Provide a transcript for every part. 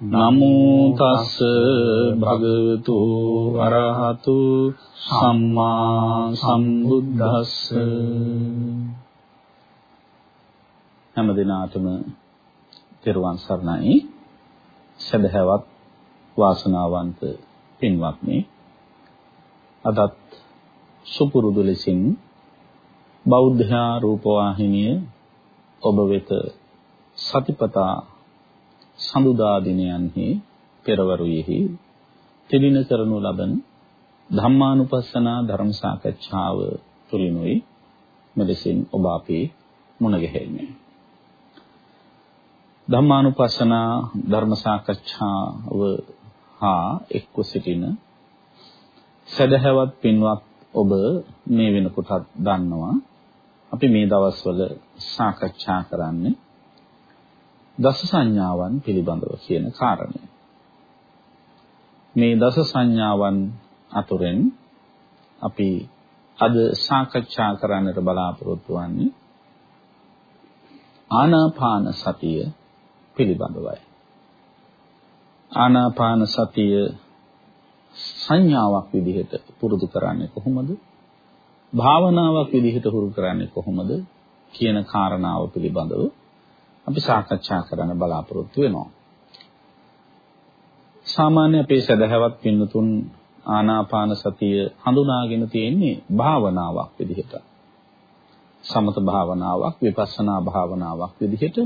නමෝ තස්ස භගවතු අරහතු සම්මා සම්බුද්දස්ස. හැම දිනාටම තෙරුවන් සරණයි. සදහැවත් වාසනාවන්ත පින්වත්නි. අදත් සුපුරුදු ලෙසින් බෞද්ධ රූපවාහිනිය ඔබ වෙත සතිපතා සඳුදා දිනයන්හි පෙරවරුෙහි තිලින කරනු ලබන ධම්මානුපස්සනා ධර්ම සාකච්ඡාව තුලිනුයි මෙලෙසින් ඔබ අපේ මුණ ගැහෙන්නේ. ධම්මානුපස්සනා ධර්ම සාකච්ඡාව හා එක්ව සිටින සදහැවත් පින්වත් ඔබ මේ වෙනකොටත් දන්නවා. අපි මේ දවස්වල සාකච්ඡා කරන්නේ දස සංඥාවන් පිළිබඳව කියන කාරණය. මේ දස සංඥාවන් අතුරෙන් අපි අද සාකච්ඡා කරන්නට බලාපොරොත්තු වෙන්නේ ආනාපාන සතිය පිළිබඳවයි. ආනාපාන සතිය සංඥාවක් විදිහට පුරුදු කරන්නේ කොහොමද? භාවනාවක් විදිහට හුරු කරන්නේ කොහොමද කියන කාරණාව පිළිබඳව අපි සාකච්ඡා කරන්න බලාපොරොත්තු වෙනවා. සාමාන්‍ය අපේ සදහැවත් පින්නතුන් ආනාපාන සතිය හඳුනාගෙන තියෙන්නේ භාවනාවක් විදිහට. සමත භාවනාවක්, විපස්සනා භාවනාවක් විදිහට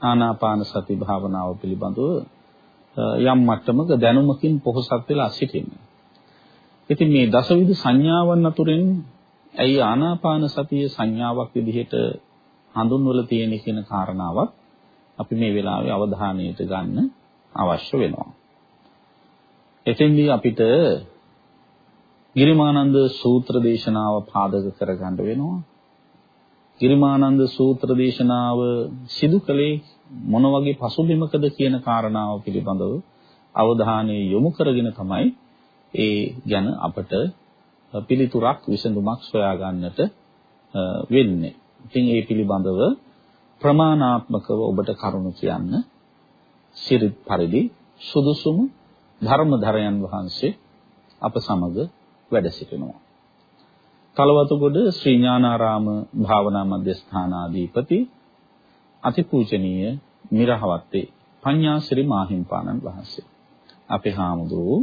ආනාපාන සති භාවනාව පිළිබඳව යම් මට්ටමක දැනුමකින් පොහොසත් වෙලා සිටින්නේ. ඉතින් මේ දසවිධ සංඥාවන් අතුරෙන් ඇයි ආනාපාන සතිය සංඥාවක් විදිහට හඳුන්වලා තියෙන කියන කාරණාවත් අපි මේ වෙලාවේ අවධානයට ගන්න අවශ්‍ය වෙනවා. එතෙන්දී අපිට ගිරිමානන්ද සූත්‍ර දේශනාව පාදක කරගන්න වෙනවා. ගිරිමානන්ද සූත්‍ර දේශනාව සිදු කළේ මොන වගේ පසුබිමකද කියන කාරණාව පිළිබඳව අවධානය යොමු කරගෙන තමයි ඒ ගැන අපට පිළිතුරක් විසඳුමක් සොයා ගන්නට වෙන්නේ. ඉතින් ඒ පිළිබඳව ප්‍රමාණාත්මකව ඔබට කරුණු කියන්න සිරිත් පරිදි සුදුසුම ධර්මධරයන් වහන්සේ අප සමග වැඩ සිටිනවා. කලවතුගොඩ ශ්‍රී ඥානාරාම භාවනා මධ්‍යස්ථානාධිපති අතිපූජනීය මිරහවත්තේ පඤ්ඤාසිරි මාහිම්පාණන් වහන්සේ. අපේ හාමුදුරුවෝ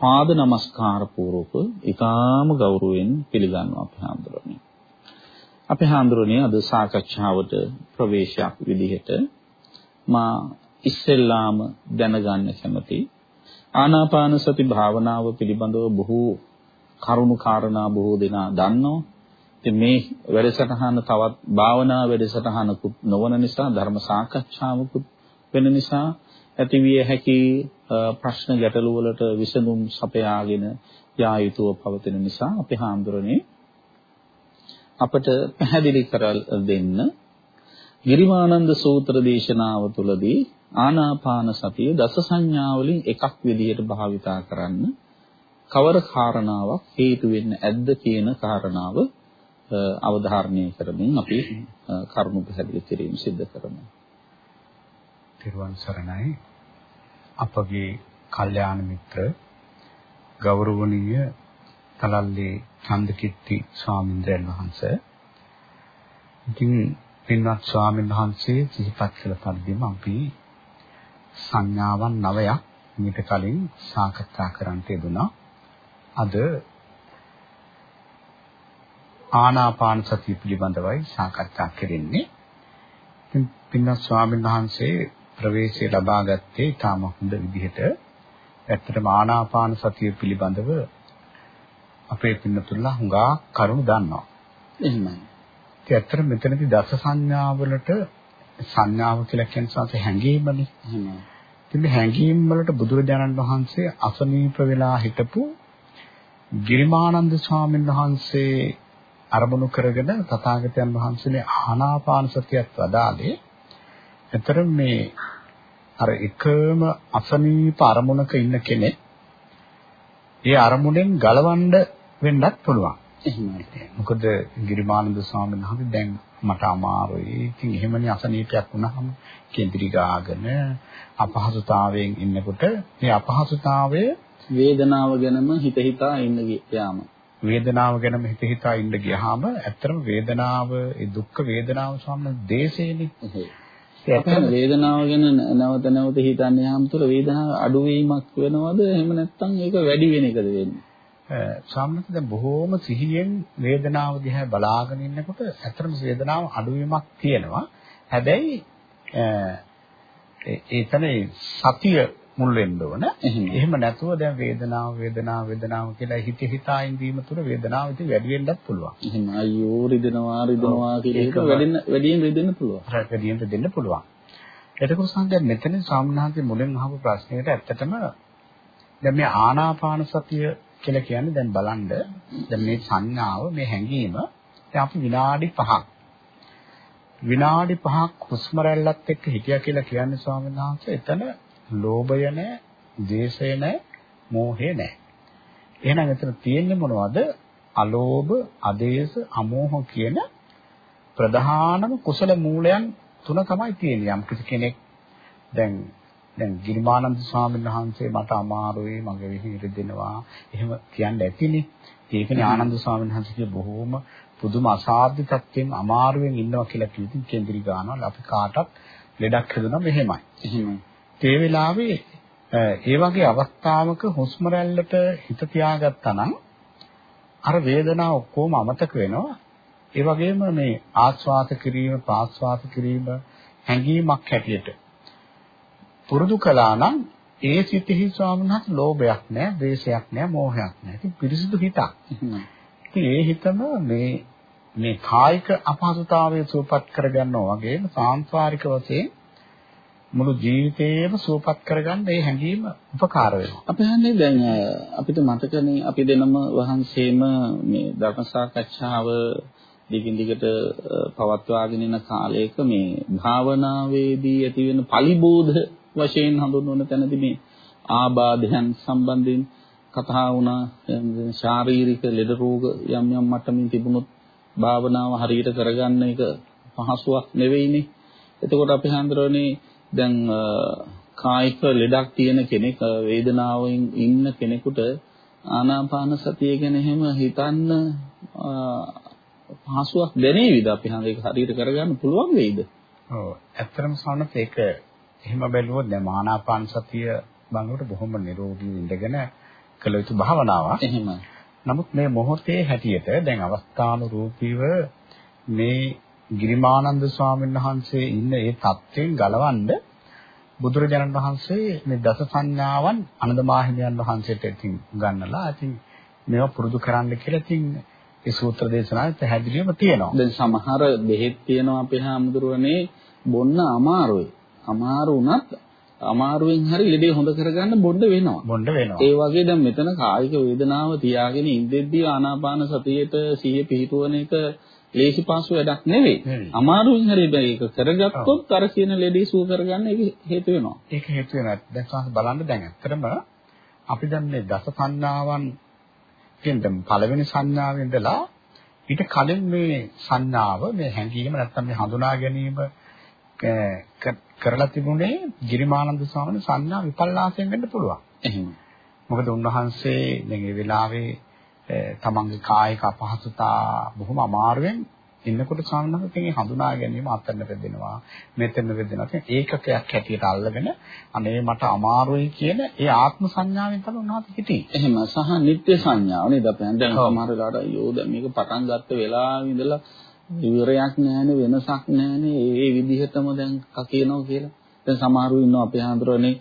පාද නමස්කාර පූර්වක ඊටාම ගෞරවයෙන් පිළිගන්නවා අපේ හාමුදුරනේ. අපේ හාමුදුරනේ අද සාකච්ඡාවට ප්‍රවේශයක් විදිහට මා ඉස්සෙල්ලාම දැනගන්න කැමති ආනාපාන සති භාවනාව පිළිබඳව බොහෝ කරුණු කාරණා බොහෝ දෙනා දන්නවා. ඉතින් මේ වැඩසටහන තවත් භාවනා වැඩසටහනකුත් නොවන නිසා ධර්ම සාකච්ඡාවකුත් වෙන නිසා ඇතිවිය හැකි ප්‍රශ්න ගැටළු වලට විසඳුම් සපයාගෙන යා යුතුව පවතින නිසා අපේ හාමුදුරනේ අපට පැහැදිලි කර දෙන්න ගිරිමානන්ද සූත්‍ර දේශනාව තුළදී ආනාපාන සතිය දස සංඥා වලින් එකක් විදිහට භාවිතා කරන්න කවර කාරණාවක් හේතු වෙන්න ඇද්ද කියන කාරණාව අවධාරණය කරමින් අපි කරුණු පැහැදිලි කිරීම සිදු කරමු. තිරුවන් සරණයි අපගේ කල්යාණ මිත්‍ර ගෞරවනීය තලල්ලේ චන්දකිත්ති ස්වාමීන්ද්‍රයන් වහන්සේ. ඉතින් පින්වත් ස්වාමීන් වහන්සේ සිහිපත් කළ පරිදිම අපි සංඥාවන් නවයක් මීට කලින් සාකච්ඡා කරන්න යෙදුණා. අද ආනාපාන සතිය පිළිබඳවයි සාකච්ඡා කරන්නේ. ඉතින් පින්වත් ස්වාමීන් වහන්සේ ප්‍රවේශය ලබා ගත්තේ තාම හොඳ විදිහට. ඇත්තටම ආනාපාන සතිය පිළිබඳව අපේ පින්නතුල්ලා හුඟා කරුණු දන්නවා. එහෙමයි. ඒ ඇත්තට මෙතනදී දස සංඥාවලට සංඥාව කියලා කියන සංස හැඟීමනේ. එහෙමයි. ඉතින් හැඟීම් වලට බුදුරජාණන් වහන්සේ අසනීප වෙලා හිටපු ගිරිමානන්ද ස්වාමීන් වහන්සේ අරමුණු කරගෙන තථාගතයන් වහන්සේනේ ආනාපාන සතියත් වදාළේ. එතර මේ අර එකම අසනීප අරමුණක ඉන්න කෙනෙක් ඒ අරමුණෙන් ගලවන්න වෙන්නත් පුළුවන්. එහෙමයි. මොකද ගිරිමානන්ද ස්වාමීන් වහන්සේ දැන් මට අමාරුයි. ඉතින් එහෙමනේ අසනීපයක් වුණාම කේන්ද්‍රී ගාගෙන අපහසුතාවයෙන් ඉන්නකොට මේ අපහසුතාවය වේදනාව ගැනම හිත හිතා ඉන්න යාම. වේදනාව ගැනම හිත හිතා ඉන්න ගියාම ඇත්තටම වේදනාව ඒ දුක්ඛ වේදනාව සම්බන්ධ දේශේනේ. අපේ වේදනාව ගැන නැවත නැවත හිතන්නේ යාම තුළ වේදනාව අඩුවීමක් වෙනවද එහෙම නැත්නම් ඒක වැඩි වෙන එකද වෙන්නේ? සාමාන්‍යයෙන් දැන් බොහෝම සිහියෙන් වේදනාව දිහා බලාගෙන ඉන්නකොට ඇත්තටම වේදනාව අඩුවීමක් තියෙනවා. හැබැයි ඒතන සතිය මුල් වෙන්න ඕන. එහෙම නැතුව දැන් වේදනාව වේදනාව වේදනාව කියලා හිත හිතා ඉඳීම තුළ වේදනාව ඉතින් වැඩි වෙන්නත් පුළුවන්. එහෙම අයියෝ රිදෙනවා රිදෙනවා කියලා ඒක වැඩිෙන වැඩියෙන් රිදෙන්න පුළුවන්. වැඩියෙන් රිදෙන්න පුළුවන්. එතකොට සංගය මෙතන සාමනාන්තේ මුලින් අහපු ප්‍රශ්නයට ඇත්තටම දැන් මේ ආනාපාන සතිය කියලා කියන්නේ දැන් බලන්න දැන් මේ සංඥාව මේ හැඟීම දැන් අපි විනාඩි 5ක් විනාඩි 5ක් හුස්ම රැල්ලත් එක්ක හිටියා කියලා කියන්නේ ස්වාමීන් වහන්සේ එතන ලෝභය නැහැ, ද්වේෂය නැහැ, මෝහය නැහැ. එහෙනම් එතන තියෙන්නේ මොනවද? අලෝභ, අදේශ, අමෝහ කියන ප්‍රධානම කුසල මූලයන් තුන තමයි තියෙන්නේ. යම් කිසි කෙනෙක් දැන් දැන් ගිරිමානන්ද ස්වාමීන් වහන්සේ මට අමාරුයි මගේ විහිරි දෙනවා එහෙම කියන්න ඇතිනේ. ඒකනේ ආනන්ද ස්වාමීන් වහන්සේ බොහෝම පුදුම අසාධ්‍ය තත්ත්වෙන් අමාරුවෙන් ඉන්නවා කියලා කිව්වින් කේන්ද්‍රී ගානවා අපි කාටත් ලෙඩක් හදුනා මෙහෙමයි එහෙමයි. ඒ වෙලාවේ ඒ වගේ අවස්ථාවක හුස්ම රැල්ලට හිත තියාගත්තා නම් අර වේදනාව ඔක්කොම අමතක වෙනවා. ඒ වගේම මේ ආස්වාද කිරීම, ප්‍රාස්වාද කිරීම හැඟීමක් හැටියට පුරුදු කළා නම් ඒ සිතෙහි ස්වාමීන් වහන්සේ ලෝභයක් නැහැ, ද්වේෂයක් නැහැ, මෝහයක් නැහැ. ඉතින් පිරිසිදු හිතක්. ඉතින් ඒ හිතම මේ මේ කායික අපහසුතාවය සුවපත් කරගන්නවා වගේම සාංශාරික වශයෙන් මුළු ජීවිතේම සුවපත් කරගන්න මේ හැඟීම උපකාර වෙනවා. අපි හන්නේ දැන් අපිට මතකනේ අපි දෙනම වහන්සේම මේ ධර්ම සාකච්ඡාව දිගින් දිගට පවත්වාගෙන යන කාලයක මේ භාවනාවේදී ඇති වෙන පලිබෝධ වශයෙන් හඳුන්වන තැනදී මේ ආබාධයන් සම්බන්ධයෙන් කතා වුණා ශාරීරික ලෙඩ රෝග යම් යම් මට්ටමින් තිබුණොත් භාවනාව හරියට කරගන්න එක පහසුවක් නෙවෙයිනේ. එතකොට අපි හඳුරන්නේ දැන් කායික ලෙඩක් තියෙන කෙනෙක් වේදනාවෙන් ඉන්න කෙනෙකුට ආනාපාන සතිය ගැන එහෙම හිතන්න පහසුවක් දැනේවිද අපි හඳ ඒක හරියට කරගන්න පුළුවන් වෙයිද? ඔව් ඇත්තටම සවනත් ඒක එහෙම බැලුවොත් දැන් ආනාපාන සතිය බංගුවට බොහොම නිරෝගී ඉඳගෙන කළ යුතු භාවනාවක්. එහෙමයි. නමුත් මේ මොහොතේ හැටියට දැන් අවස්ථානුරූපීව මේ ගිරිමානන්ද ස්වාමීන් වහන්සේ ඉන්න ඒ தත්ත්වයෙන් ගලවන්න බුදුරජාණන් වහන්සේ මේ දස සංඥාවන් අනදමාහිමියන් වහන්සේට ඉතින් ගන්නලා ඉතින් මේවා පුරුදු කරන්න කියලා ඉතින් ඒ සූත්‍ර දේශනාවේ පැහැදිලිවම තියෙනවා. දැන් සමහර බෙහෙත් තියෙනවා අපේ හාමුදුරුවනේ බොන්න අමාරුයි. අමාරු වුණත් අමාරුවෙන් හරි ලෙඩේ හොඳ කරගන්න බොන්න වෙනවා. බොන්න වෙනවා. ඒ වගේ දැන් මෙතන කායික වේදනාව තියාගෙන ඉඳෙද්දී ආනාපාන සතියේට සිහිය පිහිටුවන එක ලේසි පාසු වැඩක් නෙවෙයි. අමාරුවෙන් හරි මේක කරගත්තොත් අර කියන ලෙඩේ සුව කරගන්න ඒක හේතු වෙනවා. ඒක හේතු වෙනවා. දැන් බලන්න දැන් ඇත්තටම අපි දැන් මේ දස සංඥාවන් කියන පළවෙනි සංඥාවෙන් ඉඳලා ඊට කලින් මේ සංඥාව මේ හැඟීම නැත්තම් මේ හඳුනා ගැනීම කරලා තිබුණේ ගිරිමානන්ද ස්වාමීන් සංඥා විපල්ලාසයෙන් වෙන්න පුළුවන්. එහෙම. මොකද උන්වහන්සේ දැන් ඒ වෙලාවේ තමන්ගේ කායික අපහසුතා බොහොම අමාරුවෙන් ඉන්නකොට සාමාන්‍යයෙන් හඳුනා ගැනීම අතන්න වෙදෙනවා මෙතන වෙදෙනවා ඒකකයක් හැටියට අල්ලගෙන අනේ මට අමාරුයි කියන ඒ ආත්ම සංඥාවෙන් තමයි උන්වහන්සේ හිටියේ එහෙම සහ නිත්‍ය සංඥාව නේද අපෙන් දැන් සමහර වෙලාවට අයියෝ දැන් මේක පටන් ගත්ත වෙලාවෙ ඉඳලා ඉවරයක් නැහැනේ වෙනසක් නැහැනේ ඒ විදිහටම දැන් කකියනවා කියලා දැන් සමහරු ඉන්නවා අපේ හඳුරන්නේ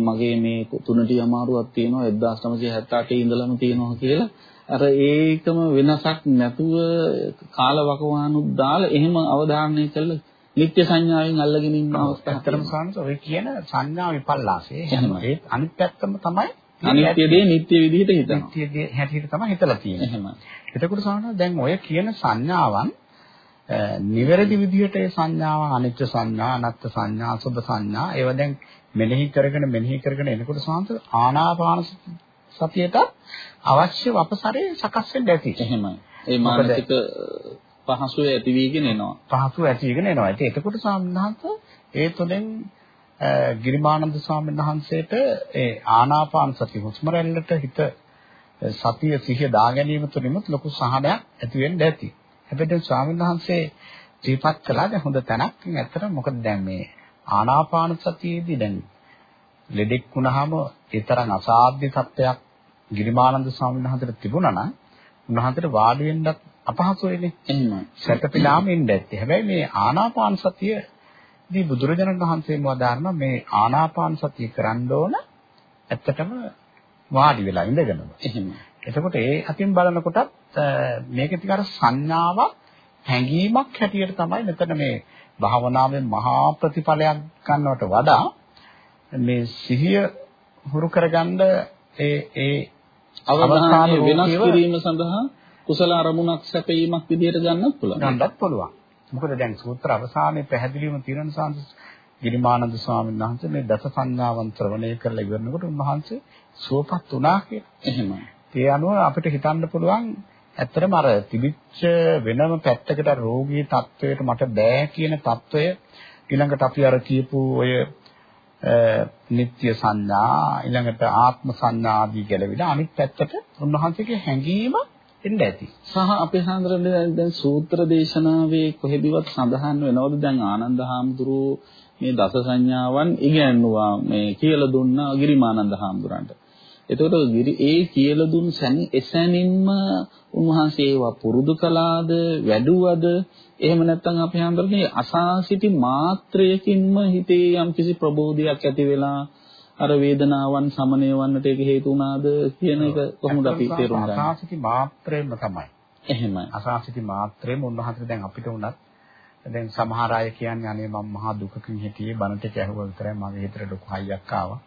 මගේ මේ තුනටි අමාරුවක් තියෙනවා 1978 ඉඳලම තියෙනවා කියලා අර ඒකම වෙනසක් නැතුව කාලවකවානුත් දාලා එහෙම අවධාරණය කළ නිත්‍ය සංඥාවෙන් අල්ලගෙන ඉන්න අවස්ථාවක්. ඇත්තටම සංස ඔය කියන සංඥා විපල්ලාසය එහෙම ඒ අනිත් පැත්තම තමයි අනිත්‍ය දේ නිට්ටය විදිහට හිතනවා. නිට්ටය දේ හැටියට තමයි හිතලා තියෙන්නේ. එහෙමයි. එතකොට සාමාන්‍යයෙන් දැන් ඔය කියන සංඥාවන් නිවැරදි විදිහට ඒ සංඥාව අනිත්‍ය සංඥා, අනත්ත් සංඥා, අසුභ සංඥා ඒවා දැන් මෙනෙහි කරගෙන මෙනෙහි කරගෙන එනකොට සාන්ත ආනාපාන සතියට අවශ්‍ය වපසරේ සකස් වෙන්න ඇති. එහෙමයි. ඒ මානසික පහසුව ඇති වීගෙන එනවා. පහසුව ඇති වීගෙන එනවා. ඉතින් එතකොට සාමනහත ඒ තුළින් ගිරිමානන්ද ස්වාමීන් වහන්සේට ඒ ආනාපාන සති හුස්ම රැල්ලට හිත සතිය සිහිය දා ගැනීම තුළින්ම ලොකු සහනයක් ඇති වෙන්න ඇති. හැබැයි ස්වාමීන් වහන්සේ ජීපත් කළා දැන් හොඳ තැනක්. ඇත්තට මොකද දැන් මේ ආනාපාන සතියේදී දැන් ලෙඩෙක් වුණාම ඒ තරම් අසාධ්‍ය තත්ත්වයක් ගිරිමානන්ද ස්වාමීන් වහන්සේට තිබුණා නම් උන්වහන්සේට වාඩි වෙන්නත් අපහසු වෙන්නේ. එහෙමයි. සැතපීලාම ඉන්න ඇත්තේ. හැබැයි මේ ආනාපාන සතියදී බුදුරජාණන් වහන්සේම වදාරන මේ ආනාපාන සතිය කරන්න ඕන ඇත්තටම වාඩි වෙලා ඉඳගෙනම. එහෙමයි. එතකොට ඒ අතින් බලනකොටත් මේක ටික අර සංඥාවක් හැඟීමක් හැටියට තමයි මෙතන මේ භාවනාවේ මහා ප්‍රතිඵලයක් ගන්නවට වඩා මේ සිහිය හුරු කරගන්න ඒ ඒ අවධානය වෙනස් කිරීම සඳහා කුසල අරමුණක් සැපීමක් විදිහට ගන්නත් පුළුවන්. ගන්නත් පුළුවන්. මොකද දැන් සූත්‍ර අවසානයේ පැහැදිලිවම තියෙන සංස ගිරිමානන්ද ස්වාමීන් වහන්සේ මේ දස සංඥාවන් ශ්‍රවණය කරලා ඉවරනකොට උන්වහන්සේ සුවපත් වුණා කියලා. එහෙමයි. ඒ අනුව අපිට හිතන්න පුළුවන් ඇත්තටම අර තිබිච්ච වෙනම පැත්තකට රෝගී තත්වයට මට බෑ කියන తত্ত্বය ඊළඟට අපි අර කියපු ඔය නিত্য සංඥා ඊළඟට ආත්ම සංඥා ආදී ගැලවිලා අනිත් පැත්තට උන්වහන්සේගේ හැඟීම එන්න ඇති. සහ අපේ සාන්දරණ දැන් සූත්‍ර දේශනාවේ කොහෙදිවත් සඳහන් වෙනවද දැන් ආනන්ද හාමුදුරුවෝ මේ දස සංඥාවන් ඉගැන්නුවා මේ කියලා දුන්නා ගිරිමානන්ද හාමුදුරන්ට. එතකොට ගිරි ඒ කියලා දුන් එසැනින්ම උන්වහන්සේ ඒවා පුරුදු කළාද වැඩුවද එහෙම නැත්නම් අපි හඳුරන්නේ අසාසිති මාත්‍රයකින්ම හිතේ යම්කිසි ප්‍රබෝධයක් ඇති වෙලා අර වේදනාවන් සමනය වන්නට ඒක හේතු වුණාද කියන එක කොහොමද අපි තේරුම් ගන්නේ? අසාසිති මාත්‍රයෙන්ම තමයි. එහෙමයි. අසාසිති මාත්‍රයෙන්ම උන්වහන්සේ දැන් අපිට උනත් දැන් සමහර අය කියන්නේ අනේ මම මහා දුකකින් හිටියේ බනට කැහුවා විතරයි මගේ හිතට ලොකු හයියක් ආවා.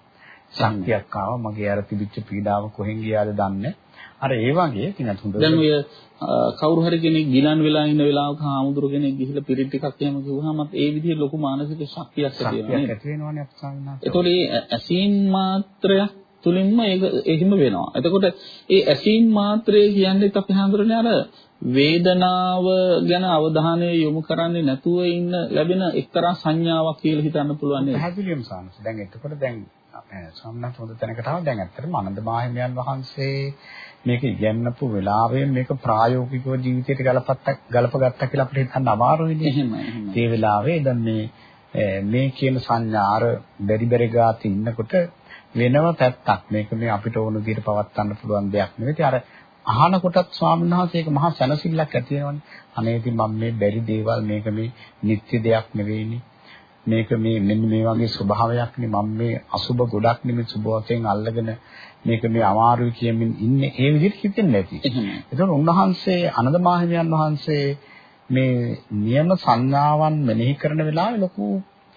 ශක්තියක් ආවා මගේ අර තිබිච්ච පීඩාව කොහෙන් ගියාද දන්නේ අර ඒ වගේ ඉතින් හොඳ දැන් ඔය කවුරු හරි කෙනෙක් ගිලන් වෙලා ඉන්න වෙලාවක හාමුදුරු කෙනෙක් ගිහිල්ලා පිරිත් ටිකක් එහෙම කිව්වහම ඒ විදිහේ ලොකු මානසික ශක්තියක් ඇති වෙනවනේ අපසාවිනාස. ඒතකොට මේ ඇසීන් මාත්‍රයක් තුලින්ම ඒක එහෙම වෙනවා. එතකොට ඒ ඇසීන් මාත්‍රය කියන්නේ අපි හඳුරන්නේ අර වේදනාව ගැන අවධානය යොමු කරන්නේ නැතුව ඉන්න ලැබෙන එක්තරා සංඥාවක් කියලා හිතන්න පුළුවන් නේද? පැහැදිලිවම සානස. දැන් එතකොට දැන් සම්මත හොඳ තැනකට ආව දැන් ඇත්තටම ආනන්ද මාහිමියන් වහන්සේ මේක ඉගෙනපු වෙලාවෙම මේක ප්‍රායෝගිකව ජීවිතයට ගලපත්තා ගලපගත්තා කියලා අපිට හිතන්න අමාරුයිනේ. එහෙමයි. ඒ වෙලාවේ දැන් මේ මේ කියන සංඥාර බැරි බැරි ගාති ඉන්නකොට වෙනම පැත්තක් මේක මේ අපිට ඕන විදිහට පවත්වන්න පුළුවන් දෙයක් නෙවෙයි. අර අහන කොටත් ස්වාමීන් වහන්සේ ඒක මහා සැනසෙල්ලක් ඇති වෙනවනේ. අනේ ඉතින් මම මේ බැරි දේවල් මේක මේ නිත්‍ය දෙයක් නෙවෙයිනේ. මේක මේ මෙන්න මේ වගේ ස්වභාවයක් නේ මම මේ අසුබ ගොඩක් නෙමෙයි සුබ වශයෙන් අල්ලගෙන මේක මේ අමාරුයි කියමින් ඉන්නේ ඒ විදිහට හිතෙන්නේ නැති. ඒතකොට උන්වහන්සේ අනද මාහිමියන් වහන්සේ මේ නියම සංඥාවන් මෙනෙහි කරන වෙලාවේ ලොකු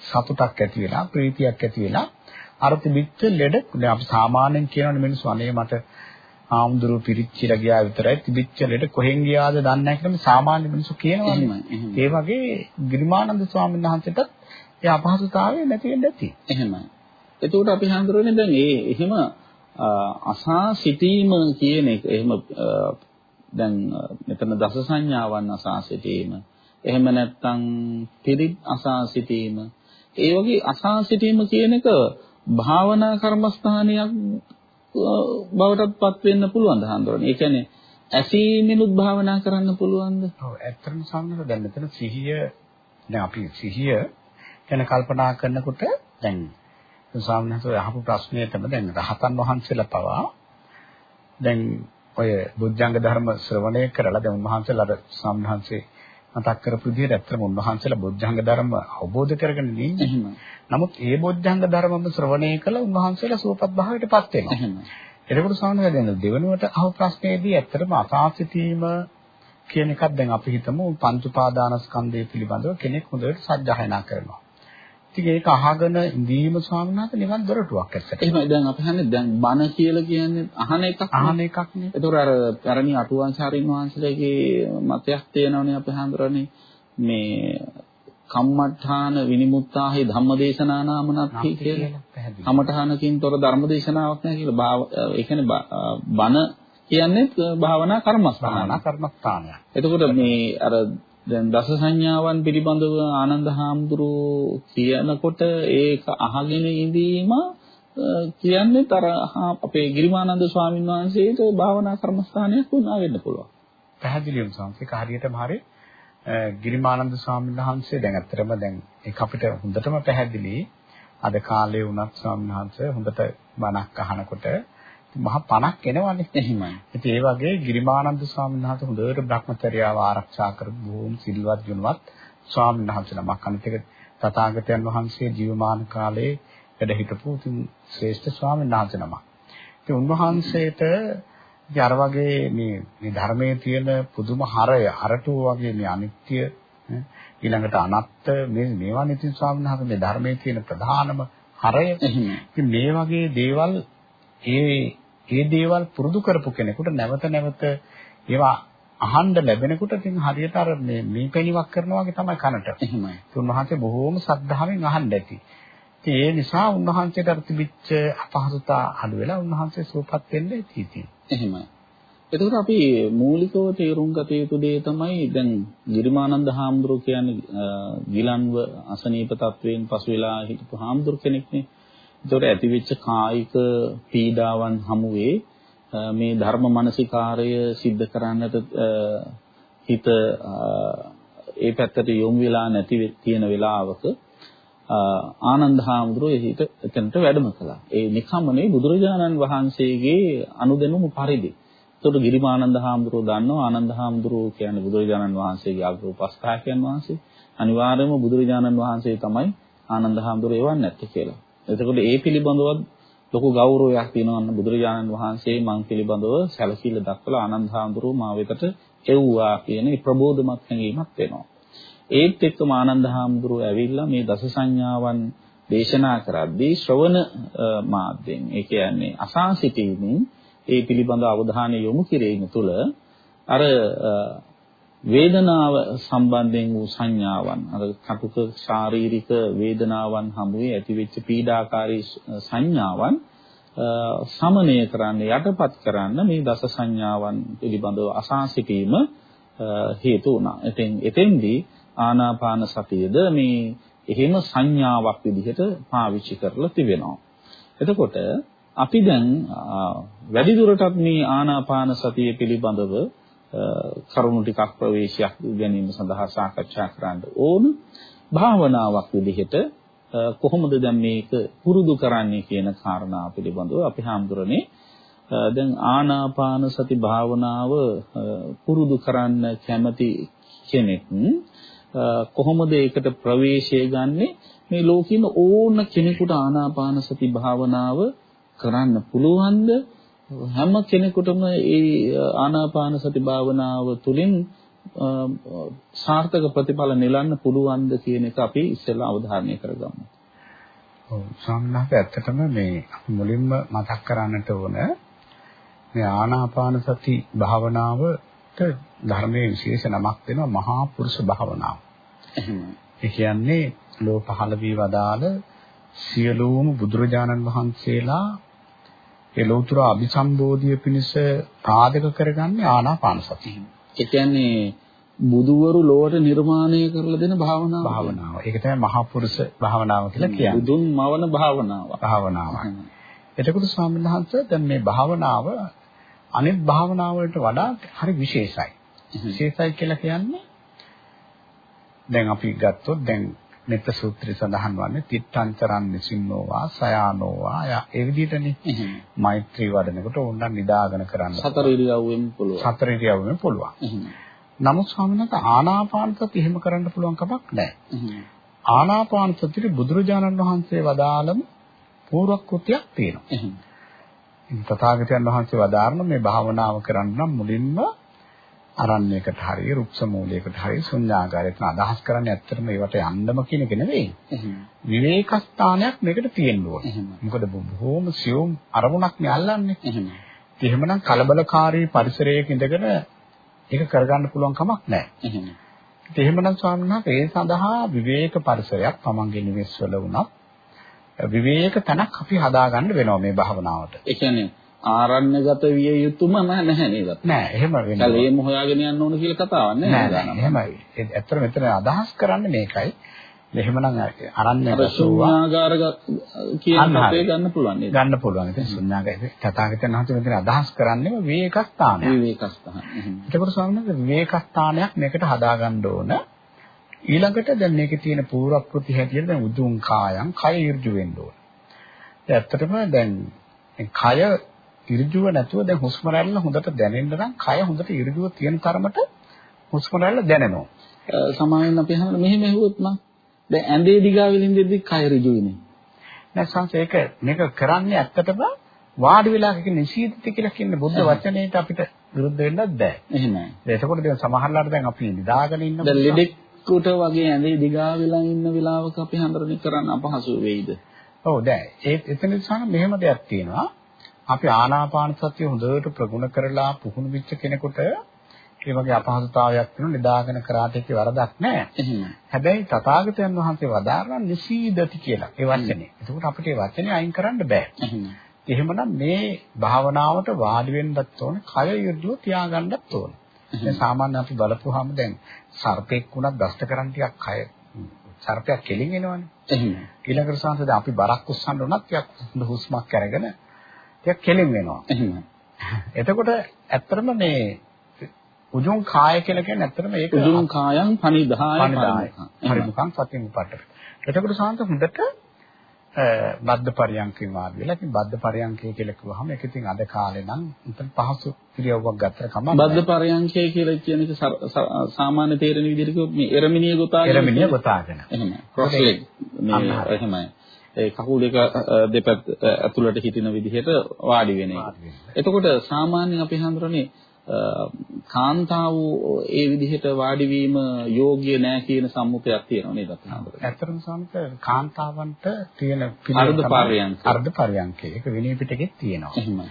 සතුටක් ඇති වෙලා ප්‍රීතියක් ඇති වෙලා අර තිබිච්ච ලෙඩ අපි සාමාන්‍යයෙන් කියනවනේ මිනිස්සු අනේ මට ආම්දුරු පිරිච්චිලා ගියා විතරයි තිබිච්ච ලෙඩ කොහෙන් ගියාද දන්නේ නැහැ කියලා සාමාන්‍ය මිනිස්සු කියනවනේ. ඒ වගේ ගිරිමානන්ද ස්වාමීන් වහන්සේටත් ඒ අපහසුතාවය නැති වෙන්න ඇති. එහෙමයි. එතකොට අපි හඳුරන්නේ දැන් ඒ එහෙම අසා සිටීම කියන එක එහෙම දැන් මෙතන දස සංඥාවන් අසා සිටීම එහෙම නැත්නම් පිරිත් අසා සිටීම ඒ වගේ අසා සිටීම කියන එක භාවනා කර්මස්ථානයක් බවටත් පත් වෙන්න පුළුවන් හඳුරන්නේ. ඒ කියන්නේ ඇසීමෙනුත් භාවනා කරන්න පුළුවන්ද? ඔව් ඇත්තටම සම්මත දැන් මෙතන සිහිය දැන් අපි සිහිය ගැන කල්පනා කරනකොට දැන් ස්වාමීන් අහපු ප්‍රශ්නයටම දැන් රහතන් වහන්සේලා පවා දැන් ඔය බුද්ධංග ධර්ම ශ්‍රවණය කරලා දැන් උන්වහන්සේලා අර සම්හන්සේ මතක් කරපු විදිහට ඇත්තම උන්වහන්සේලා බුද්ධංග ධර්ම අවබෝධ කරගෙන ඉන්නේ. නමුත් ඒ බුද්ධංග ධර්මම ශ්‍රවණය කළ උන්වහන්සේලා සුවපත් භාවයටපත් වෙනවා. එතකොට සාමාන්‍යයෙන් දැන් දෙවෙනුවට අහපු ප්‍රශ්නේදී ඇත්තටම අසාසිතීම කියන එකක් දැන් අපි හිතමු පංච උපාදානස්කන්ධය පිළිබඳව කෙනෙක් හොඳට සත්‍යයනා කරනවා. ඉතින් ඒක අහගෙන ඉඳීම ස්වාමීන් වහන්සේ නිවන් දොරටුවක් ඇත්තට. එහෙමයි දැන් අපි හන්නේ දැන් බණ කියලා කියන්නේ අහන එකක් අහන එකක් නේ. ඒතකොට අර පැරණි අටුවාචාරින් වහන්සේලාගේ මතයක් තියෙනවනේ අපි හඳුරන්නේ මේ කම්මඨාන විනිමුත්තාහි ධම්මදේශනා නාමනත්ති කියලා. කමඨානකින් තොර ධර්මදේශනාවක් නැහැ කියලා. ඒ කියන්නේ බණ කියන්නේ භාවනා කර්මස්ථාන. කර්මස්ථානයක්. එතකොට මේ අර දැන් දස සංඥාවන් පිළිබඳව ආනන්ද හාමුදුරුවෝ කියනකොට ඒක අහගෙන ඉඳීම කියන්නේ තර අපේ ගිරිමානන්ද ස්වාමීන් වහන්සේට භාවනා කර්මස්ථානයක් වුණා වෙන්න පුළුවන්. පැහැදිලිවම සංසික හරියටම හරිය ගිරිමානන්ද ස්වාමීන් වහන්සේ දැන් ඇත්තටම දැන් ඒක අපිට හොඳටම පැහැදිලි. අද කාලේ වුණත් ස්වාමීන් වහන්සේ හොඳට බණක් අහනකොට මහා පණක් එනවනේ. එහෙමයි. ඉතින් ඒ වගේ ගිරිමානන්ද ස්වාමීන් වහන්සේ හොඳට Brahmacharyaව ආරක්ෂා කරපු බොහොම සිල්වත් ගුණවත් ස්වාමීන් වහන්සේ නමක්. අනිත් එක තථාගතයන් වහන්සේ ජීවමාන කාලේ වැඩ හිටපු ඉතින් ශ්‍රේෂ්ඨ ස්වාමීන් වහන්සේ නමක්. ඉතින් උන්වහන්සේට ඉතින් අර වගේ මේ මේ ධර්මයේ තියෙන පුදුම හරය හරටුව වගේ මේ අනිත්‍ය ඊළඟට අනත්ත මේ මේවා නිතින් ස්වාමීන් වහන්සේ මේ ධර්මයේ තියෙන ප්‍රධානම හරය ඉතින් මේ වගේ දේවල් ඒ ඒ දේවල් පුරුදු කරපු කෙනෙකුට නැවත නැවත ඒවා අහන්න ලැබෙනකොට ඉතින් හරියට අර මේ මේ පෙනිවක් කරනවා වගේ තමයි කනට. එහෙමයි. උන්වහන්සේ බොහෝම සද්ධාවෙන් අහන්න ඇති. ඉතින් ඒ නිසා උන්වහන්සේට අර තිබිච්ච අපහසුතා අඩු වෙලා උන්වහන්සේ සුවපත් වෙන්න ඇති. එහෙමයි. එතකොට අපි මූලිකව තේරුම් ගත යුතු දේ තමයි දැන් ගිරිමානන්ද හාමුදුරුවෝ කියන්නේ ගිලන්ව අසනීප තත්වයෙන් පසු වෙලා හිටපු හාමුදුරු කෙනෙක්නේ. ඒතකොට ඇතිවෙච්ච කායික පීඩාවන් හමුවේ මේ ධර්ම මානසිකාරය સિદ્ધ කරන්නට හිත ඒ පැත්තට යොමු වෙලා නැති තියෙන වෙලාවක ආනන්ද හාමුදුරුවෝ හිත එතනට වැඩම කළා. ඒ නිකම්මනේ බුදුරජාණන් වහන්සේගේ අනුදැනුම පරිදි. ඒතකොට ගිරිමානන්ද හාමුදුරුවෝ දන්නවා ආනන්ද හාමුදුරුවෝ කියන්නේ බුදුරජාණන් වහන්සේගේ අග්‍රෝපස්ථායකයන් වහන්සේ. අනිවාර්යයෙන්ම බුදුරජාණන් වහන්සේ තමයි ආනන්ද හාමුදුරුවෝ එවන්නේ නැත්තේ කියලා. එතකොට ඒ පිළිබඳව ලොකු ගෞරවයක් තියෙනවා බුදුරජාණන් වහන්සේ මං පිළිබඳව සැලකිල්ල දක්වලා ආනන්ද හාමුදුරුවෝ මා වෙතට එව්වා කියන ප්‍රබෝධමත් හැඟීමක් වෙනවා. ඒත් එක්කම ආනන්ද හාමුදුරුවෝ ඇවිල්ලා මේ දස සංඥාවන් දේශනා කරද්දී ශ්‍රවණ මාධ්‍යයෙන් ඒ කියන්නේ අසා සිටීමෙන් ඒ පිළිබඳ අවධානය යොමු කිරීම තුළ අර වේදනාව සම්බන්ධයෙන් වූ සංඥාවන් අර කටුක ශාරීරික වේදනාවන් හමුවේ ඇතිවෙච්ච පීඩාකාරී සංඥාවන් සමනය කරන්න යටපත් කරන්න මේ දස සංඥාවන් පිළිබඳව අසා සිටීම හේතු වුණා. එතෙන් එතෙන්දී ආනාපාන සතියද මේ එහෙම සංඥාවක් විදිහට පාවිච්චි කරලා තිබෙනවා. එතකොට අපි දැන් වැඩි දුරටත් මේ ආනාපාන සතිය පිළිබඳව කරුණු ටිකක් ප්‍රවේශයක් ගැනීම සඳහා සාකච්ඡා කරන්න ඕන. භාවනාවක් විදිහට කොහොමද දැන් මේක පුරුදු කරන්නේ කියන කාරණා පිළිබඳව අපි හාමුදුරනේ දැන් ආනාපාන සති භාවනාව පුරුදු කරන්න කැමති කෙනෙක් කොහොමද ඒකට ප්‍රවේශය ගන්නෙ මේ ලෝකින ඕන කෙනෙකුට ආනාපාන සති භාවනාව කරන්න පුළුවන්ද හැම කෙනෙකුටම ඒ ආනාපාන සති භාවනාව තුළින් සාර්ථක ප්‍රතිඵල නෙලන්න පුළුවන්ද කියන එක අපි ඉස්සෙල්ලා අවධාරණය කරගමු. ඔව් සම්මත ඇත්තටම මේ මුලින්ම මතක් කරන්නට ඕන මේ ආනාපාන සති භාවනාවට ධර්මයේ විශේෂ නමක් දෙනවා මහා පුරුෂ භාවනාව. ඒ කියන්නේ ලෝ පහළ වී වදාළ සියලුම බුදුරජාණන් වහන්සේලා ඒ ලෞතර අභිසම්බෝධිය පිණිස පාදක කරගන්නේ ආනාපාන සතිය. ඒ කියන්නේ බුදුවරු ලෝවට නිර්මාණය කරලා දෙන භාවනාව. භාවනාව. ඒක තමයි මහා පුරුෂ භාවනාව කියලා කියන්නේ. බුදුන් මවන භාවනාව. භාවනාවක්. එතකොට ස්වාමීන් වහන්සේ දැන් මේ භාවනාව අනෙක් භාවනාව වලට වඩා හරි විශේෂයි. විශේෂයි කියලා කියන්නේ දැන් අපි ගත්තොත් දැන් මෙත්ත සූත්‍රය සඳහන් වන්නේ තිත්තංචරන් නිසින්නෝවා සයානෝවා. ඒ විදිහටනේ. මෛත්‍රී වඩනකොට ඕනනම් නිදාගෙන කරන්න සතර ඉරියව්වෙන් පුළුවන්. සතර ඉරියව්වෙන් පුළුවන්. නමුත් ස්වාමීන් වහන්සේ ආනාපාන සති එහෙම කරන්න පුළුවන් කමක් නැහැ. ආනාපාන සතියේ බුදුරජාණන් වහන්සේ වදාළම පූර්වක්‍ෘතියක් තියෙනවා. තථාගතයන් වහන්සේ වදාारण මේ භාවනාව කරන්න නම් මුලින්ම අරණ්‍යයකට හරි රුක්ෂ මූලයකට හරි ශුන්‍යාගාරයකට අදහස් කරන්නේ ඇත්තටම ඒවට යන්නම කියන එක නෙවෙයි. විවේක ස්ථානයක් මේකට තියෙන්න ඕනේ. මොකද බොහොම සියුම් අරමුණක් නේ අල්ලන්නේ. එහෙමනම් කලබලකාරී පරිසරයක ඉඳගෙන ඒක කරගන්න පුළුවන් කමක් නැහැ. එහෙමනම් ස්වාමීන් වහන්සේ ඒ සඳහා විවේක පරිසරයක් තමන්ගේ නිවෙස්වල වුණත් විවේක තැනක් අපි හදාගන්න වෙනවා මේ භාවනාවට. ඒ කියන්නේ ආරණ්‍යගත විය යුතුම නැහැ නේද? නෑ එහෙම වෙන්නේ. කලේම හොයාගෙන යන්න ඕන කියලා කතාවක් නෑ. නෑ නෑ එහෙමයි. ඇත්තට මෙතන අදහස් කරන්නේ මේකයි. එහෙමනම් අරණ්‍ය ශුන්‍යාගාර කියන අපේ ගන්න පුළුවන් නේද? ගන්න පුළුවන්. ඉතින් ශුන්‍යාගාර තථාගතයන් වහන්සේ මෙතන අදහස් කරන්නේ විවේක ස්ථානයක්. විවේක ස්ථාන. එතකොට ස්වාමීන් වහන්සේ විවේක ස්ථානයක් මේකට හදාගන්න ඕන. ඊළඟට දැන් මේකේ තියෙන පූර්වක්‍ෘති හැටියට දැන් උදුං කායං කය ඍජු වෙන්න ඕන. ඇත්තටම දැන් කය ඍජුව නැතුව දැන් හුස්ම රැල්ල හොඳට දැනෙන්න නම් කය හොඳට ඍජුව තියෙන තරමට හුස්ම රැල්ල දැනෙනවා. සමාවෙන් අපි අහන මෙහෙම ඇහුවොත් නම් දැන් ඇඳේ දිගා වලින් දෙද්දි කය ඍජුයිනේ. නැත්නම් ඒක මේක කරන්නේ ඇත්තටම වාඩි වෙලා කියන නිසීදිත කියලා කියන බුද්ධ වචනේට අපිට විරුද්ධ වෙන්නත් බෑ. එහෙමයි. එතකොට දැන් සමහරලාට දැන් අපි නිදාගෙන ඉන්න දැන් ලෙඩෙක්ට වගේ ඇඳේ දිගා වෙලා ඉන්න වෙලාවක අපි හඳුරන්නේ කරන්න අපහසු වෙයිද? ඔව් දැන් ඒ එතන නිසා මෙහෙම දෙයක් තියෙනවා. අපි ආනාපාන සතිය හොඳට ප්‍රගුණ කරලා පුහුණු වෙච්ච කෙනෙකුට ඒ වගේ අපහසුතාවයක් වෙන නිදාගෙන කරාට ඒක වරදක් නෑ. එහෙම. හැබැයි තථාගතයන් වහන්සේ වදාරන නිසීදති කියලා ඒ වචනේ. ඒකට අපිට ඒ වචනේ අයින් කරන්න බෑ. එහෙම. එහෙමනම් මේ භාවනාවට වාඩි වෙන්නත් ඕන, කය යොදව තියාගන්නත් ඕන. දැන් සාමාන්‍ය අපි බලපුවාම දැන් සර්පෙක් වුණත් දෂ්ට කරන් ටිකක් කය සර්පයක් කෙලින් එනවනේ. එහෙම. ඊළඟට සංසද අපි බරක් උස්සන්න උනත් ටිකක් හුස්මක් අරගෙන ටිකක් කෙලින් වෙනවා. එහෙම. එතකොට ඇත්තටම මේ උජුං කාය කියලා කියන්නේ ඇත්තටම ඒක උජුං කායං පනිදාය පනිදාය පරිමුඛං සතින් උපට්ඨ. එතකොට සාන්ත හොඳට බද්ධ පරියන්කේ වාඩි වෙලා ඉතින් බද්ධ පරියන්කේ කියලා කිව්වහම ඒක ඉතින් අද කාලේ නම් ඉතින් පහසු ක්‍රියාවක් ගත්තට කමක්. බද්ධ පරියන්කේ කියලා කියන එක සාමාන්‍ය තේරෙන විදිහට කිව්වොත් මේ එරමිනිය ගොතාගෙන එරමිනිය ගොතාගෙන. එහෙම. ක්‍රොස් ලෙග් මේ එහෙමයි. ඒ කකුල් දෙක දෙපැත්ත ඇතුළට හිටින විදිහට වාඩි වෙන එක. එතකොට සාමාන්‍යයෙන් අපි හඳුරන්නේ කාන්තාව ඒ විදිහට වාඩි වීම යෝග්‍ය නෑ කියන සම්මුතියක් තියෙනවා නේද අපි හඳුනගන්න. ඇත්තටම සමත කාන්තාවන්ට තියෙන අර්ධ පර්යංක. අර්ධ පර්යංකේ. ඒක විනය පිටකෙත් තියෙනවා. එහෙමයි.